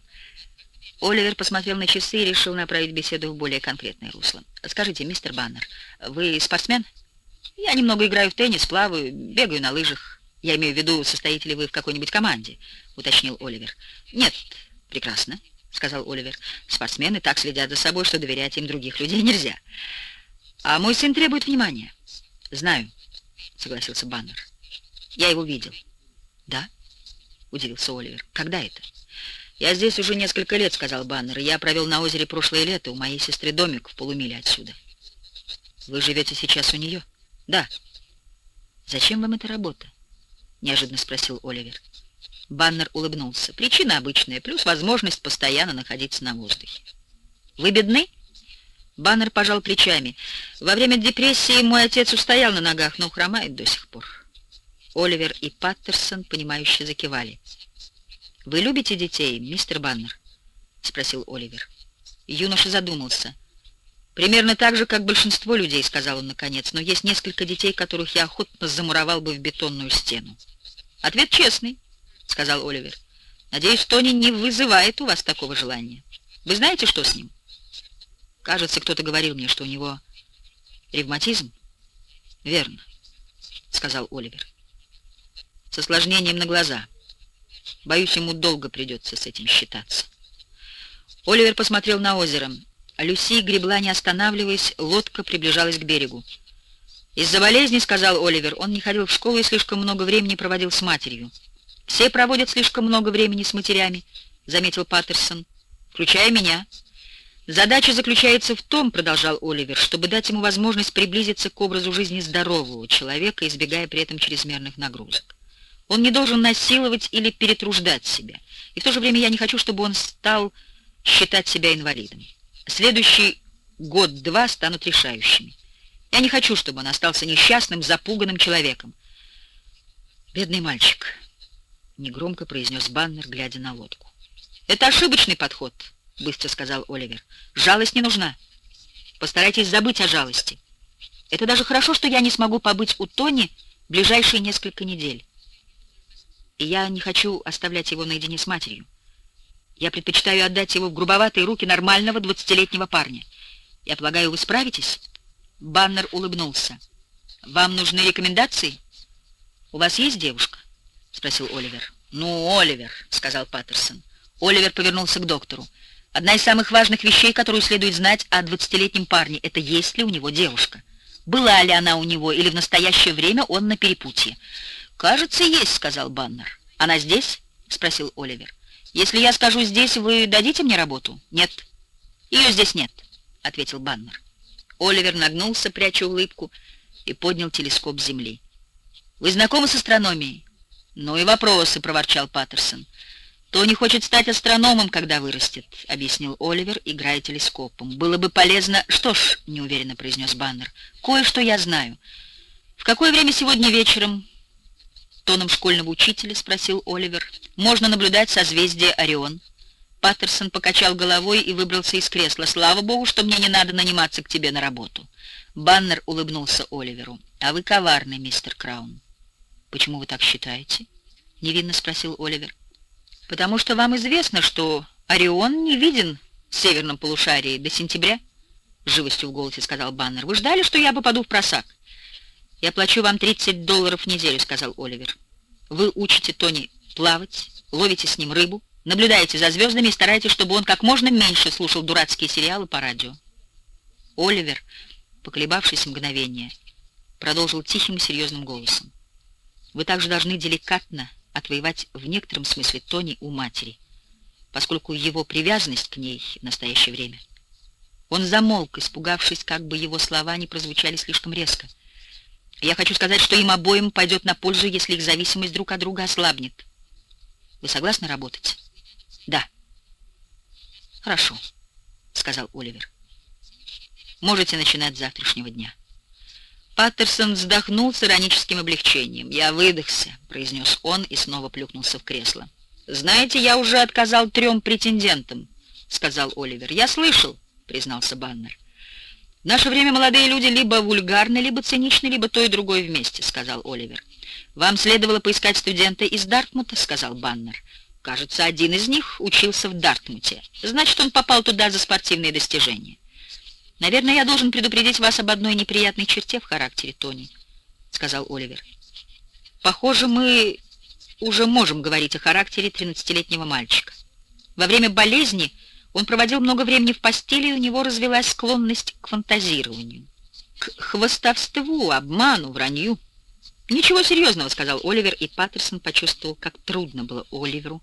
Оливер посмотрел на часы и решил направить беседу в более конкретное русло. «Скажите, мистер Баннер, вы спортсмен?» «Я немного играю в теннис, плаваю, бегаю на лыжах. Я имею в виду, состоите ли вы в какой-нибудь команде?» — уточнил Оливер. «Нет, прекрасно», — сказал Оливер. «Спортсмены так следят за собой, что доверять им других людей нельзя. А мой сын требует внимания». «Знаю», — согласился Баннер. «Я его видел». «Да?» — удивился Оливер. «Когда это?» «Я здесь уже несколько лет», — сказал Баннер, — «я провел на озере прошлое лето, у моей сестры домик в полумиле отсюда». «Вы живете сейчас у нее?» «Да». «Зачем вам эта работа?» — неожиданно спросил Оливер. Баннер улыбнулся. «Причина обычная, плюс возможность постоянно находиться на воздухе». «Вы бедны?» Баннер пожал плечами. «Во время депрессии мой отец устоял на ногах, но хромает до сих пор». Оливер и Паттерсон, понимающе закивали. «Вы любите детей, мистер Баннер?» — спросил Оливер. Юноша задумался. «Примерно так же, как большинство людей», — сказал он наконец, «но есть несколько детей, которых я охотно замуровал бы в бетонную стену». «Ответ честный», — сказал Оливер. Надеюсь, Тони не вызывает у вас такого желания. Вы знаете, что с ним? Кажется, кто-то говорил мне, что у него ревматизм. Верно, сказал Оливер. С осложнением на глаза. Боюсь, ему долго придется с этим считаться. Оливер посмотрел на озеро. Люси гребла, не останавливаясь, лодка приближалась к берегу. «Из-за болезни, — сказал Оливер, — он не ходил в школу и слишком много времени проводил с матерью. Все проводят слишком много времени с матерями, — заметил Паттерсон, — включая меня. Задача заключается в том, — продолжал Оливер, — чтобы дать ему возможность приблизиться к образу жизни здорового человека, избегая при этом чрезмерных нагрузок. Он не должен насиловать или перетруждать себя. И в то же время я не хочу, чтобы он стал считать себя инвалидом. Следующий год-два станут решающими. Я не хочу, чтобы он остался несчастным, запуганным человеком. Бедный мальчик, — негромко произнес Баннер, глядя на лодку. Это ошибочный подход, — быстро сказал Оливер. Жалость не нужна. Постарайтесь забыть о жалости. Это даже хорошо, что я не смогу побыть у Тони ближайшие несколько недель. И я не хочу оставлять его наедине с матерью. Я предпочитаю отдать его в грубоватые руки нормального двадцатилетнего парня. Я полагаю, вы справитесь?» Баннер улыбнулся. «Вам нужны рекомендации? У вас есть девушка?» — спросил Оливер. «Ну, Оливер», — сказал Паттерсон. Оливер повернулся к доктору. «Одна из самых важных вещей, которую следует знать о двадцатилетнем парне, это есть ли у него девушка. Была ли она у него, или в настоящее время он на перепутье?» «Кажется, есть», — сказал Баннер. «Она здесь?» — спросил Оливер. «Если я скажу здесь, вы дадите мне работу?» «Нет». «Ее здесь нет», — ответил Баннер. Оливер нагнулся, пряча улыбку, и поднял телескоп с земли. «Вы знакомы с астрономией?» «Ну и вопросы», — проворчал Паттерсон. «Тони хочет стать астрономом, когда вырастет», — объяснил Оливер, играя телескопом. «Было бы полезно...» «Что ж», — неуверенно произнес Баннер, — «кое-что я знаю. В какое время сегодня вечером...» Тоном школьного учителя спросил Оливер. «Можно наблюдать созвездие Орион». Паттерсон покачал головой и выбрался из кресла. «Слава богу, что мне не надо наниматься к тебе на работу». Баннер улыбнулся Оливеру. «А вы коварный, мистер Краун». «Почему вы так считаете?» — невинно спросил Оливер. «Потому что вам известно, что Орион не виден в северном полушарии до сентября», — живостью в голосе сказал Баннер. «Вы ждали, что я попаду в просак?» «Я плачу вам 30 долларов в неделю», — сказал Оливер. «Вы учите Тони плавать, ловите с ним рыбу, Наблюдайте за звездами и старайтесь, чтобы он как можно меньше слушал дурацкие сериалы по радио. Оливер, поколебавшись мгновение, продолжил тихим и серьезным голосом. Вы также должны деликатно отвоевать в некотором смысле Тони у матери, поскольку его привязанность к ней в настоящее время. Он замолк, испугавшись, как бы его слова не прозвучали слишком резко. Я хочу сказать, что им обоим пойдет на пользу, если их зависимость друг от друга ослабнет. Вы согласны работать? Да. Хорошо, сказал Оливер. Можете начинать с завтрашнего дня. Паттерсон вздохнул с ироническим облегчением. «Я выдохся», — произнес он и снова плюхнулся в кресло. «Знаете, я уже отказал трем претендентам», — сказал Оливер. «Я слышал», — признался Баннер. «В наше время молодые люди либо вульгарны, либо циничны, либо то и другое вместе», — сказал Оливер. «Вам следовало поискать студента из Дартмута», — сказал Баннер. Кажется, один из них учился в Дартмуте. Значит, он попал туда за спортивные достижения. Наверное, я должен предупредить вас об одной неприятной черте в характере Тони, сказал Оливер. Похоже, мы уже можем говорить о характере 13-летнего мальчика. Во время болезни он проводил много времени в постели, и у него развилась склонность к фантазированию, к хвостовству, обману, вранью. «Ничего серьезного», — сказал Оливер, и Паттерсон почувствовал, как трудно было Оливеру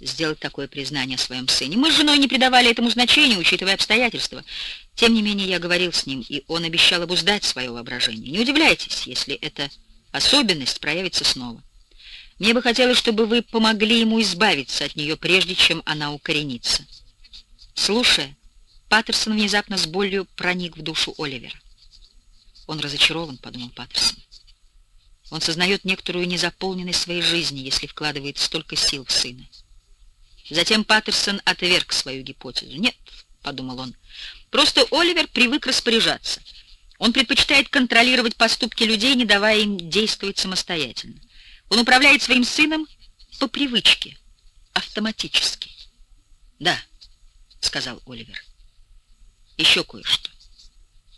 сделать такое признание о своем сыне. Мы с женой не придавали этому значения, учитывая обстоятельства. Тем не менее, я говорил с ним, и он обещал обуздать свое воображение. Не удивляйтесь, если эта особенность проявится снова. Мне бы хотелось, чтобы вы помогли ему избавиться от нее, прежде чем она укоренится. Слушая, Паттерсон внезапно с болью проник в душу Оливера. Он разочарован, подумал Паттерсон. Он сознает некоторую незаполненность своей жизни, если вкладывает столько сил в сына. Затем Паттерсон отверг свою гипотезу. «Нет», — подумал он, — «просто Оливер привык распоряжаться. Он предпочитает контролировать поступки людей, не давая им действовать самостоятельно. Он управляет своим сыном по привычке. автоматически. Да, сказал Оливер. Еще кое-что.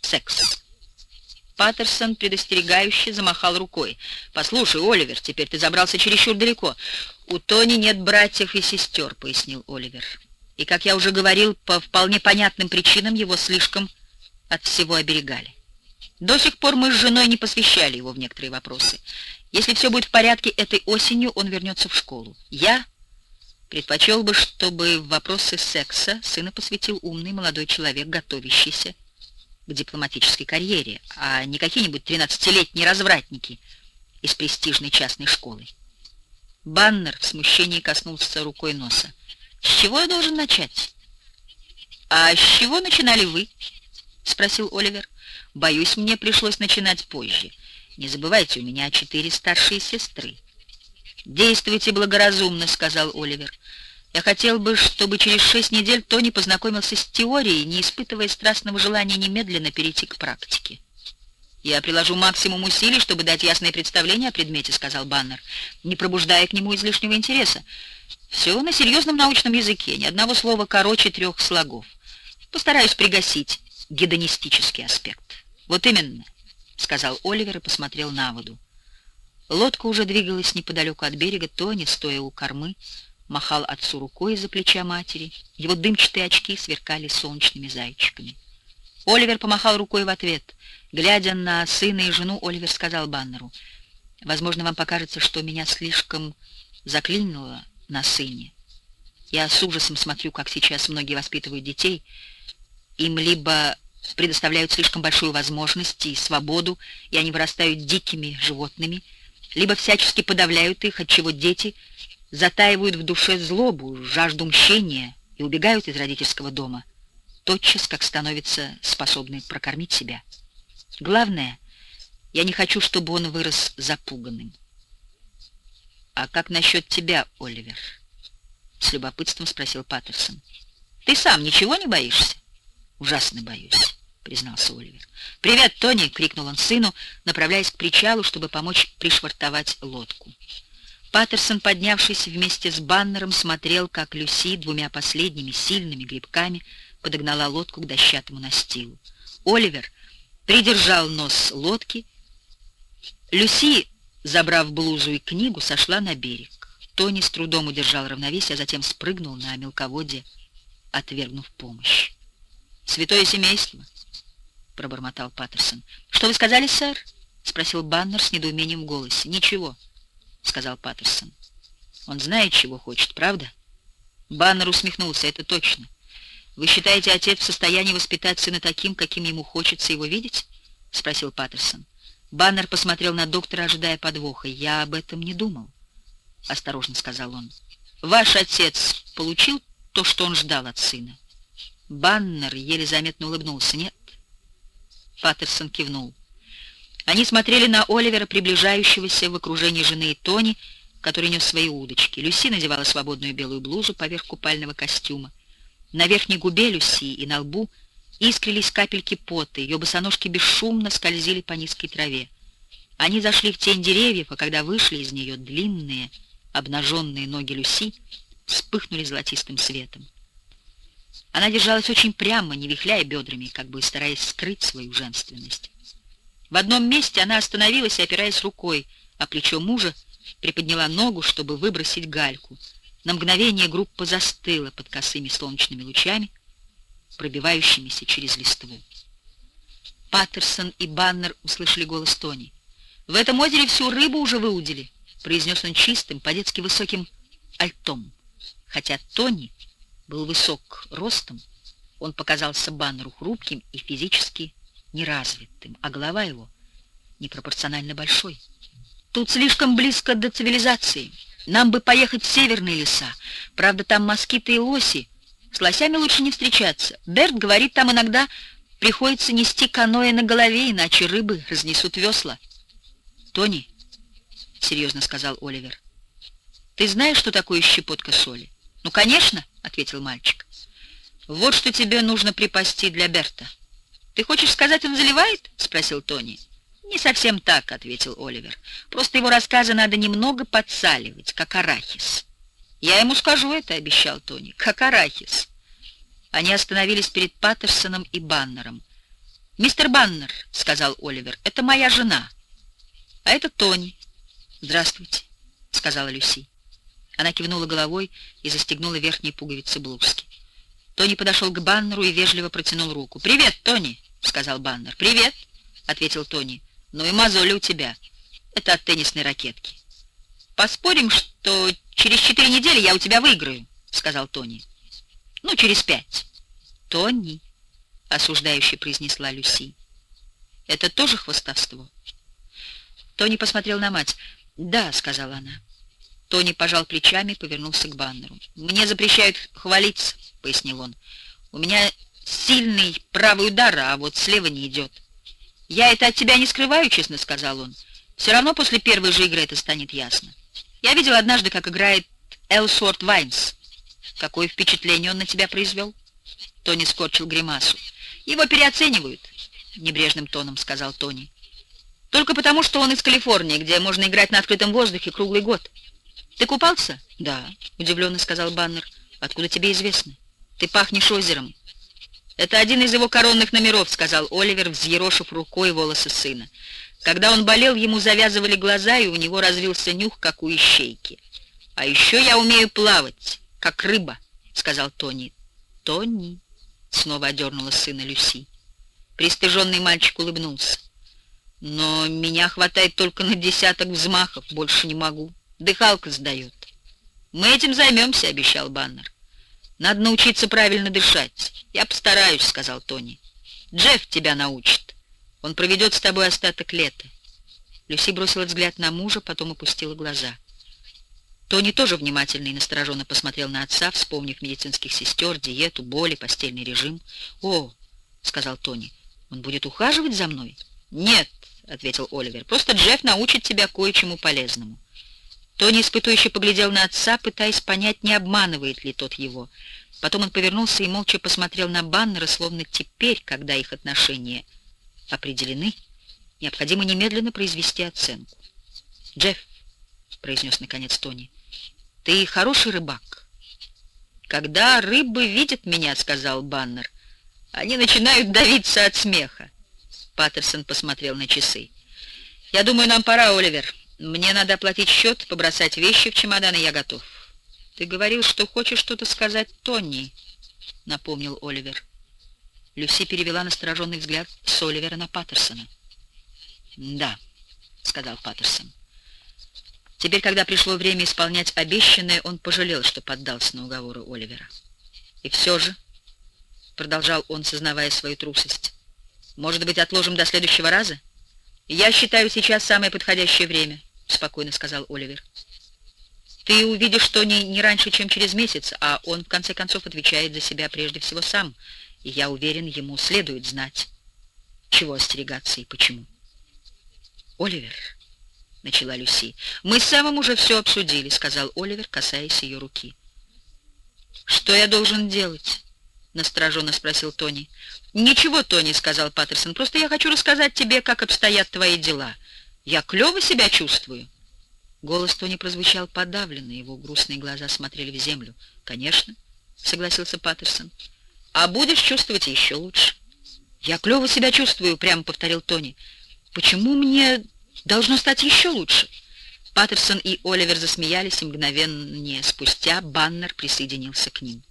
Секс. Паттерсон предостерегающе замахал рукой. «Послушай, Оливер, теперь ты забрался чересчур далеко. У Тони нет братьев и сестер», — пояснил Оливер. «И, как я уже говорил, по вполне понятным причинам его слишком от всего оберегали. До сих пор мы с женой не посвящали его в некоторые вопросы. Если все будет в порядке этой осенью, он вернется в школу. Я предпочел бы, чтобы в вопросы секса сына посвятил умный молодой человек, готовящийся к дипломатической карьере, а не какие-нибудь 13-летние развратники из престижной частной школы. Баннер в смущении коснулся рукой носа. «С чего я должен начать?» «А с чего начинали вы?» — спросил Оливер. «Боюсь, мне пришлось начинать позже. Не забывайте, у меня четыре старшие сестры». «Действуйте благоразумно», — сказал Оливер. Я хотел бы, чтобы через шесть недель Тони познакомился с теорией, не испытывая страстного желания немедленно перейти к практике. «Я приложу максимум усилий, чтобы дать ясное представление о предмете», — сказал Баннер, не пробуждая к нему излишнего интереса. «Все на серьезном научном языке, ни одного слова короче трех слогов. Постараюсь пригасить гедонистический аспект». «Вот именно», — сказал Оливер и посмотрел на воду. Лодка уже двигалась неподалеку от берега, Тони, стоя у кормы, махал отцу рукой из-за плеча матери. Его дымчатые очки сверкали солнечными зайчиками. Оливер помахал рукой в ответ. Глядя на сына и жену, Оливер сказал Баннеру, «Возможно, вам покажется, что меня слишком заклинило на сыне. Я с ужасом смотрю, как сейчас многие воспитывают детей. Им либо предоставляют слишком большую возможность и свободу, и они вырастают дикими животными, либо всячески подавляют их, отчего дети — затаивают в душе злобу, жажду мщения и убегают из родительского дома, тотчас как становятся способны прокормить себя. Главное, я не хочу, чтобы он вырос запуганным. «А как насчет тебя, Оливер?» — с любопытством спросил Паттерсон. «Ты сам ничего не боишься?» «Ужасно боюсь», — признался Оливер. «Привет, Тони!» — крикнул он сыну, направляясь к причалу, чтобы помочь пришвартовать лодку. Паттерсон, поднявшись вместе с Баннером, смотрел, как Люси двумя последними сильными грибками подогнала лодку к дощатому настилу. Оливер придержал нос лодки. Люси, забрав блузу и книгу, сошла на берег. Тони с трудом удержал равновесие, а затем спрыгнул на мелководье, отвергнув помощь. «Святое семейство», — пробормотал Паттерсон. «Что вы сказали, сэр?» — спросил Баннер с недоумением в голосе. «Ничего». — сказал Паттерсон. «Он знает, чего хочет, правда?» Баннер усмехнулся, это точно. «Вы считаете, отец в состоянии воспитать сына таким, каким ему хочется его видеть?» — спросил Паттерсон. Баннер посмотрел на доктора, ожидая подвоха. «Я об этом не думал», — осторожно сказал он. «Ваш отец получил то, что он ждал от сына?» Баннер еле заметно улыбнулся. «Нет?» Паттерсон кивнул. Они смотрели на Оливера, приближающегося в окружении жены и Тони, который нес свои удочки. Люси надевала свободную белую блузу поверх купального костюма. На верхней губе Люси и на лбу искрились капельки пота, ее босоножки бесшумно скользили по низкой траве. Они зашли в тень деревьев, а когда вышли из нее, длинные, обнаженные ноги Люси вспыхнули золотистым светом. Она держалась очень прямо, не вихляя бедрами, как бы стараясь скрыть свою женственность. В одном месте она остановилась опираясь рукой а плечо мужа, приподняла ногу, чтобы выбросить гальку. На мгновение группа застыла под косыми солнечными лучами, пробивающимися через листву. Паттерсон и Баннер услышали голос Тони. «В этом озере всю рыбу уже выудили», — произнес он чистым, по-детски высоким альтом. Хотя Тони был высок ростом, он показался Баннеру хрупким и физически неразвитым, а голова его непропорционально большой. Тут слишком близко до цивилизации. Нам бы поехать в северные леса. Правда, там москиты и лоси. С лосями лучше не встречаться. Берт говорит, там иногда приходится нести каноэ на голове, иначе рыбы разнесут весла. «Тони», — серьезно сказал Оливер, — «ты знаешь, что такое щепотка соли?» «Ну, конечно», — ответил мальчик. «Вот что тебе нужно припасти для Берта». «Ты хочешь сказать, он заливает?» — спросил Тони. «Не совсем так», — ответил Оливер. «Просто его рассказы надо немного подсаливать, как арахис». «Я ему скажу это», — обещал Тони, — «как арахис». Они остановились перед Паттерсоном и Баннером. «Мистер Баннер», — сказал Оливер, — «это моя жена». «А это Тони». «Здравствуйте», — сказала Люси. Она кивнула головой и застегнула верхние пуговицы блузки. Тони подошел к Баннеру и вежливо протянул руку. «Привет, Тони», — сказал Баннер. «Привет», — ответил Тони. «Ну и мозоли у тебя. Это от теннисной ракетки». «Поспорим, что через четыре недели я у тебя выиграю», — сказал Тони. «Ну, через пять». «Тони», — осуждающе произнесла Люси. «Это тоже хвостовство?» Тони посмотрел на мать. «Да», — сказала она. Тони пожал плечами и повернулся к Баннеру. «Мне запрещают хвалиться», — пояснил он. «У меня сильный правый удар, а вот слева не идет». «Я это от тебя не скрываю», — честно сказал он. «Все равно после первой же игры это станет ясно. Я видел однажды, как играет Элсворт Вайнс. Какое впечатление он на тебя произвел?» Тони скорчил гримасу. «Его переоценивают», — небрежным тоном сказал Тони. «Только потому, что он из Калифорнии, где можно играть на открытом воздухе круглый год». «Ты купался?» «Да», — удивленно сказал Баннер. «Откуда тебе известно?» «Ты пахнешь озером». «Это один из его коронных номеров», — сказал Оливер, взъерошив рукой волосы сына. Когда он болел, ему завязывали глаза, и у него развился нюх, как у ищейки. «А еще я умею плавать, как рыба», — сказал Тони. «Тони», — снова одернула сына Люси. Пристыженный мальчик улыбнулся. «Но меня хватает только на десяток взмахов, больше не могу. Дыхалка сдает». «Мы этим займемся», — обещал Баннер. «Надо научиться правильно дышать. Я постараюсь», — сказал Тони. «Джефф тебя научит». Он проведет с тобой остаток лета». Люси бросила взгляд на мужа, потом опустила глаза. Тони тоже внимательно и настороженно посмотрел на отца, вспомнив медицинских сестер, диету, боли, постельный режим. «О!» — сказал Тони. «Он будет ухаживать за мной?» «Нет», — ответил Оливер. «Просто Джефф научит тебя кое-чему полезному». Тони испытующе поглядел на отца, пытаясь понять, не обманывает ли тот его. Потом он повернулся и молча посмотрел на Баннера, словно теперь, когда их отношения определены, необходимо немедленно произвести оценку. «Джефф», — произнес наконец Тони, — «ты хороший рыбак». «Когда рыбы видят меня», — сказал Баннер, — «они начинают давиться от смеха». Паттерсон посмотрел на часы. «Я думаю, нам пора, Оливер. Мне надо оплатить счет, побросать вещи в чемодан, и я готов». «Ты говорил, что хочешь что-то сказать Тони», — напомнил Оливер. Люси перевела настороженный взгляд с Оливера на Паттерсона. «Да», — сказал Паттерсон. Теперь, когда пришло время исполнять обещанное, он пожалел, что поддался на уговоры Оливера. «И все же», — продолжал он, сознавая свою трусость, «может быть, отложим до следующего раза?» «Я считаю, сейчас самое подходящее время», — спокойно сказал Оливер. «Ты увидишь, что не, раньше, чем через месяц, а он, в конце концов, отвечает за себя прежде всего сам и я уверен, ему следует знать, чего остерегаться и почему. «Оливер», — начала Люси, — «мы с Сэмом уже все обсудили», — сказал Оливер, касаясь ее руки. «Что я должен делать?» — настороженно спросил Тони. «Ничего, Тони», — сказал Паттерсон, — «просто я хочу рассказать тебе, как обстоят твои дела. Я клево себя чувствую». Голос Тони прозвучал подавленно, его грустные глаза смотрели в землю. «Конечно», — согласился Паттерсон а будешь чувствовать еще лучше. «Я клево себя чувствую», — прямо повторил Тони. «Почему мне должно стать еще лучше?» Паттерсон и Оливер засмеялись, и мгновенно спустя Баннер присоединился к ним.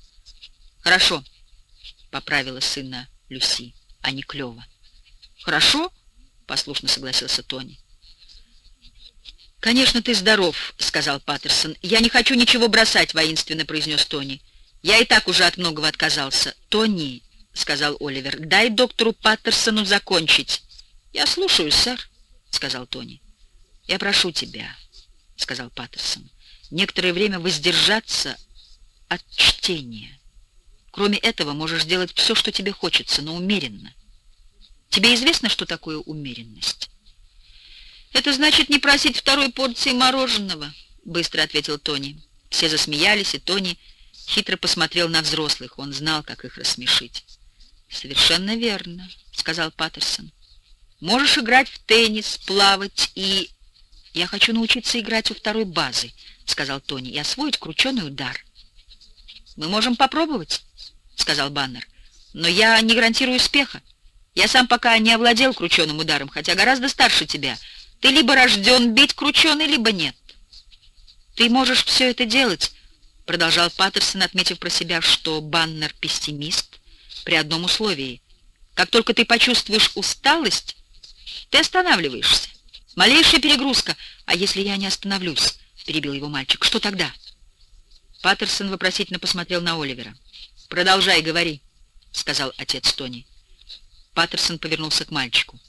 «Хорошо», — поправила сына Люси, — «а не клево». «Хорошо?» — послушно согласился Тони. «Конечно, ты здоров», — сказал Паттерсон. «Я не хочу ничего бросать», — воинственно произнес Тони. Я и так уже от многого отказался. Тони, — сказал Оливер, — дай доктору Паттерсону закончить. Я слушаю, сэр, — сказал Тони. Я прошу тебя, — сказал Паттерсон, — некоторое время воздержаться от чтения. Кроме этого, можешь делать все, что тебе хочется, но умеренно. Тебе известно, что такое умеренность? Это значит не просить второй порции мороженого, — быстро ответил Тони. Все засмеялись, и Тони хитро посмотрел на взрослых. Он знал, как их рассмешить. «Совершенно верно», — сказал Паттерсон. «Можешь играть в теннис, плавать и...» «Я хочу научиться играть у второй базы», — сказал Тони, — «и освоить крученый удар». «Мы можем попробовать», — сказал Баннер, — «но я не гарантирую успеха. Я сам пока не овладел крученым ударом, хотя гораздо старше тебя. Ты либо рожден бить крученый, либо нет». «Ты можешь все это делать», — продолжал Паттерсон, отметив про себя, что Баннер пессимист при одном условии. «Как только ты почувствуешь усталость, ты останавливаешься. Малейшая перегрузка. А если я не остановлюсь?» — перебил его мальчик. «Что тогда?» Паттерсон вопросительно посмотрел на Оливера. «Продолжай, говори», — сказал отец Тони. Паттерсон повернулся к мальчику.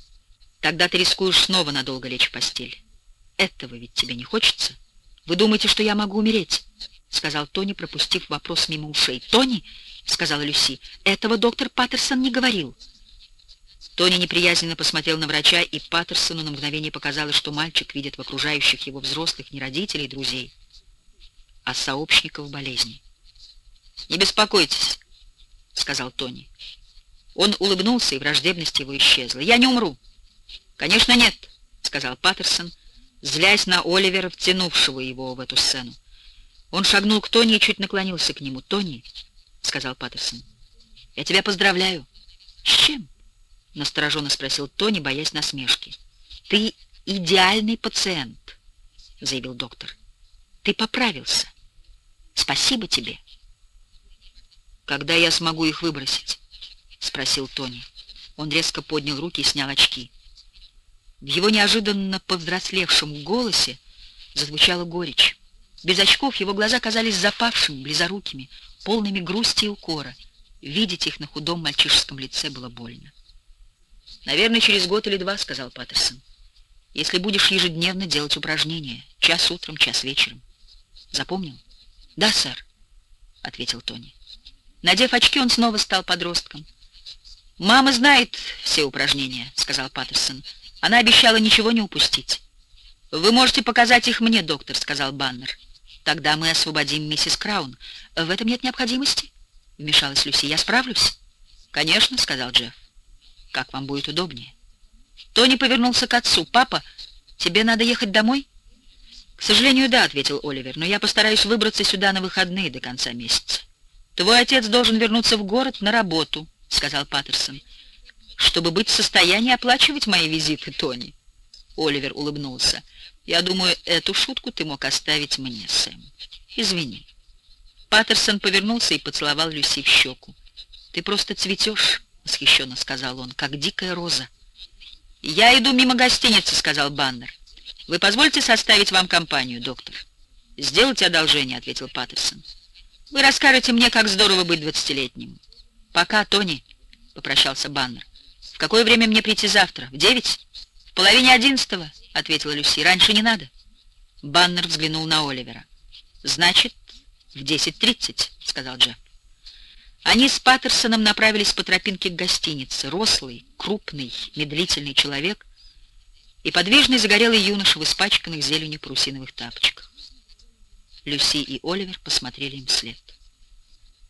«Тогда ты рискуешь снова надолго лечь в постель. Этого ведь тебе не хочется? Вы думаете, что я могу умереть?» — сказал Тони, пропустив вопрос мимо ушей. «Тони», — сказала Люси, — «этого доктор Паттерсон не говорил». Тони неприязненно посмотрел на врача, и Паттерсону на мгновение показалось, что мальчик видит в окружающих его взрослых не родителей и друзей, а сообщников болезни. «Не беспокойтесь», — сказал Тони. Он улыбнулся, и враждебность его исчезла. «Я не умру». «Конечно, нет», — сказал Паттерсон, злясь на Оливера, втянувшего его в эту сцену. Он шагнул к Тони и чуть наклонился к нему. «Тони», — сказал Паттерсон, — «я тебя поздравляю». «С чем?» — настороженно спросил Тони, боясь насмешки. «Ты идеальный пациент», — заявил доктор. «Ты поправился. Спасибо тебе». «Когда я смогу их выбросить?» — спросил Тони. Он резко поднял руки и снял очки. В его неожиданно повзрослевшем голосе зазвучала горечь. Без очков его глаза казались запавшими, близорукими, полными грусти и укора. Видеть их на худом мальчишеском лице было больно. «Наверное, через год или два», — сказал Паттерсон. «Если будешь ежедневно делать упражнения, час утром, час вечером. Запомнил?» «Да, сэр», — ответил Тони. Надев очки, он снова стал подростком. «Мама знает все упражнения», — сказал Паттерсон. «Она обещала ничего не упустить». «Вы можете показать их мне, доктор», — сказал Баннер. «Тогда мы освободим миссис Краун. В этом нет необходимости?» — вмешалась Люси. «Я справлюсь?» «Конечно», — сказал Джефф как вам будет удобнее. Тони повернулся к отцу. «Папа, тебе надо ехать домой?» «К сожалению, да», — ответил Оливер, «но я постараюсь выбраться сюда на выходные до конца месяца». «Твой отец должен вернуться в город на работу», — сказал Паттерсон, «чтобы быть в состоянии оплачивать мои визиты, Тони». Оливер улыбнулся. «Я думаю, эту шутку ты мог оставить мне, Сэм. Извини». Паттерсон повернулся и поцеловал Люси в щеку. «Ты просто цветешь», — восхищенно сказал он, — как дикая роза. «Я иду мимо гостиницы», — сказал Баннер. «Вы позвольте составить вам компанию, доктор?» «Сделайте одолжение», — ответил Паттерсон. «Вы расскажете мне, как здорово быть двадцатилетним». «Пока, Тони», — попрощался Баннер. «В какое время мне прийти завтра? В девять?» «В половине одиннадцатого», — ответила Люси. «Раньше не надо». Баннер взглянул на Оливера. «Значит, в десять тридцать», — сказал Джефф. Они с Паттерсоном направились по тропинке к гостинице. Рослый, крупный, медлительный человек и подвижный загорелый юноша в испачканных зеленью парусиновых тапочках. Люси и Оливер посмотрели им вслед.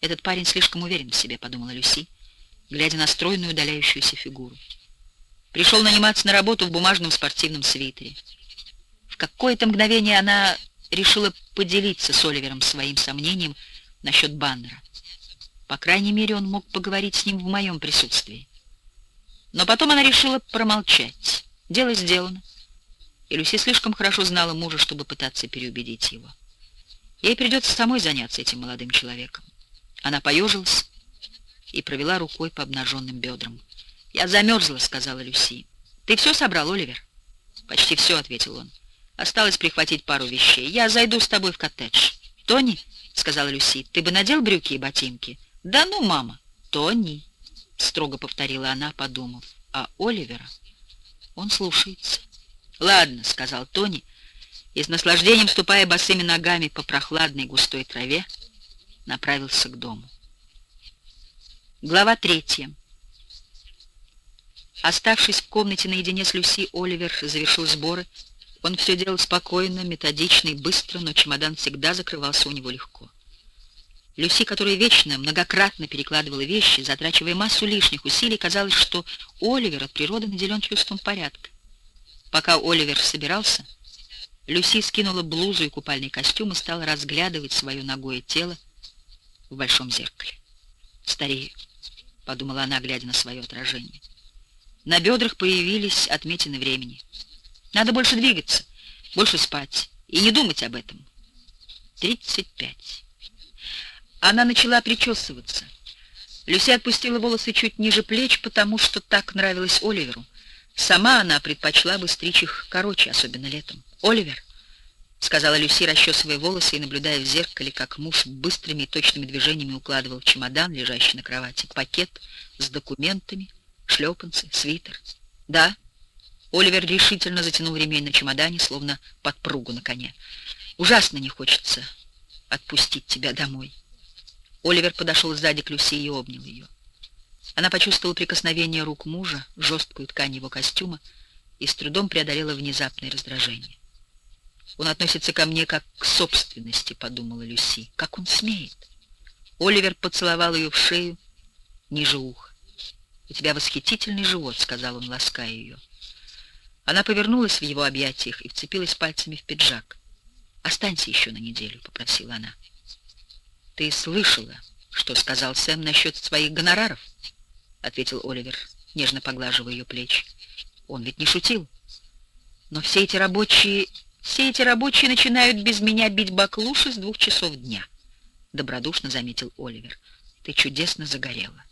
«Этот парень слишком уверен в себе», — подумала Люси, глядя на стройную удаляющуюся фигуру. Пришел наниматься на работу в бумажном спортивном свитере. В какое-то мгновение она решила поделиться с Оливером своим сомнением насчет баннера. По крайней мере, он мог поговорить с ним в моем присутствии. Но потом она решила промолчать. Дело сделано. И Люси слишком хорошо знала мужа, чтобы пытаться переубедить его. Ей придется самой заняться этим молодым человеком. Она поежилась и провела рукой по обнаженным бедрам. «Я замерзла», — сказала Люси. «Ты все собрал, Оливер?» «Почти все», — ответил он. «Осталось прихватить пару вещей. Я зайду с тобой в коттедж». «Тони», — сказала Люси, — «ты бы надел брюки и ботинки?» «Да ну, мама!» «Тони!» — строго повторила она, подумав. «А Оливера?» «Он слушается». «Ладно», — сказал Тони, и с наслаждением, ступая босыми ногами по прохладной густой траве, направился к дому. Глава третья. Оставшись в комнате наедине с Люси, Оливер завершил сборы. Он все делал спокойно, методично и быстро, но чемодан всегда закрывался у него легко. Люси, которая вечно, многократно перекладывала вещи, затрачивая массу лишних усилий, казалось, что Оливер от природы наделен чувством порядка. Пока Оливер собирался, Люси скинула блузу и купальный костюм и стала разглядывать свое ногое тело в большом зеркале. «Старею», — подумала она, глядя на свое отражение. На бедрах появились отметины времени. Надо больше двигаться, больше спать и не думать об этом. Тридцать пять. Она начала причесываться. Люси отпустила волосы чуть ниже плеч, потому что так нравилось Оливеру. Сама она предпочла бы стричь их короче, особенно летом. «Оливер», — сказала Люси, расчесывая волосы и наблюдая в зеркале, как муж быстрыми и точными движениями укладывал чемодан, лежащий на кровати, пакет с документами, шлепанцы, свитер. «Да». Оливер решительно затянул ремень на чемодане, словно подпругу на коне. «Ужасно не хочется отпустить тебя домой». Оливер подошел сзади к Люси и обнял ее. Она почувствовала прикосновение рук мужа, жесткую ткань его костюма, и с трудом преодолела внезапное раздражение. «Он относится ко мне как к собственности», — подумала Люси. «Как он смеет?» Оливер поцеловал ее в шею, ниже уха. «У тебя восхитительный живот», — сказал он, лаская ее. Она повернулась в его объятиях и вцепилась пальцами в пиджак. «Останься еще на неделю», — попросила она. «Ты слышала, что сказал Сэм насчет своих гонораров?» — ответил Оливер, нежно поглаживая ее плечи. «Он ведь не шутил. Но все эти рабочие... Все эти рабочие начинают без меня бить баклуши с двух часов дня», — добродушно заметил Оливер. «Ты чудесно загорела».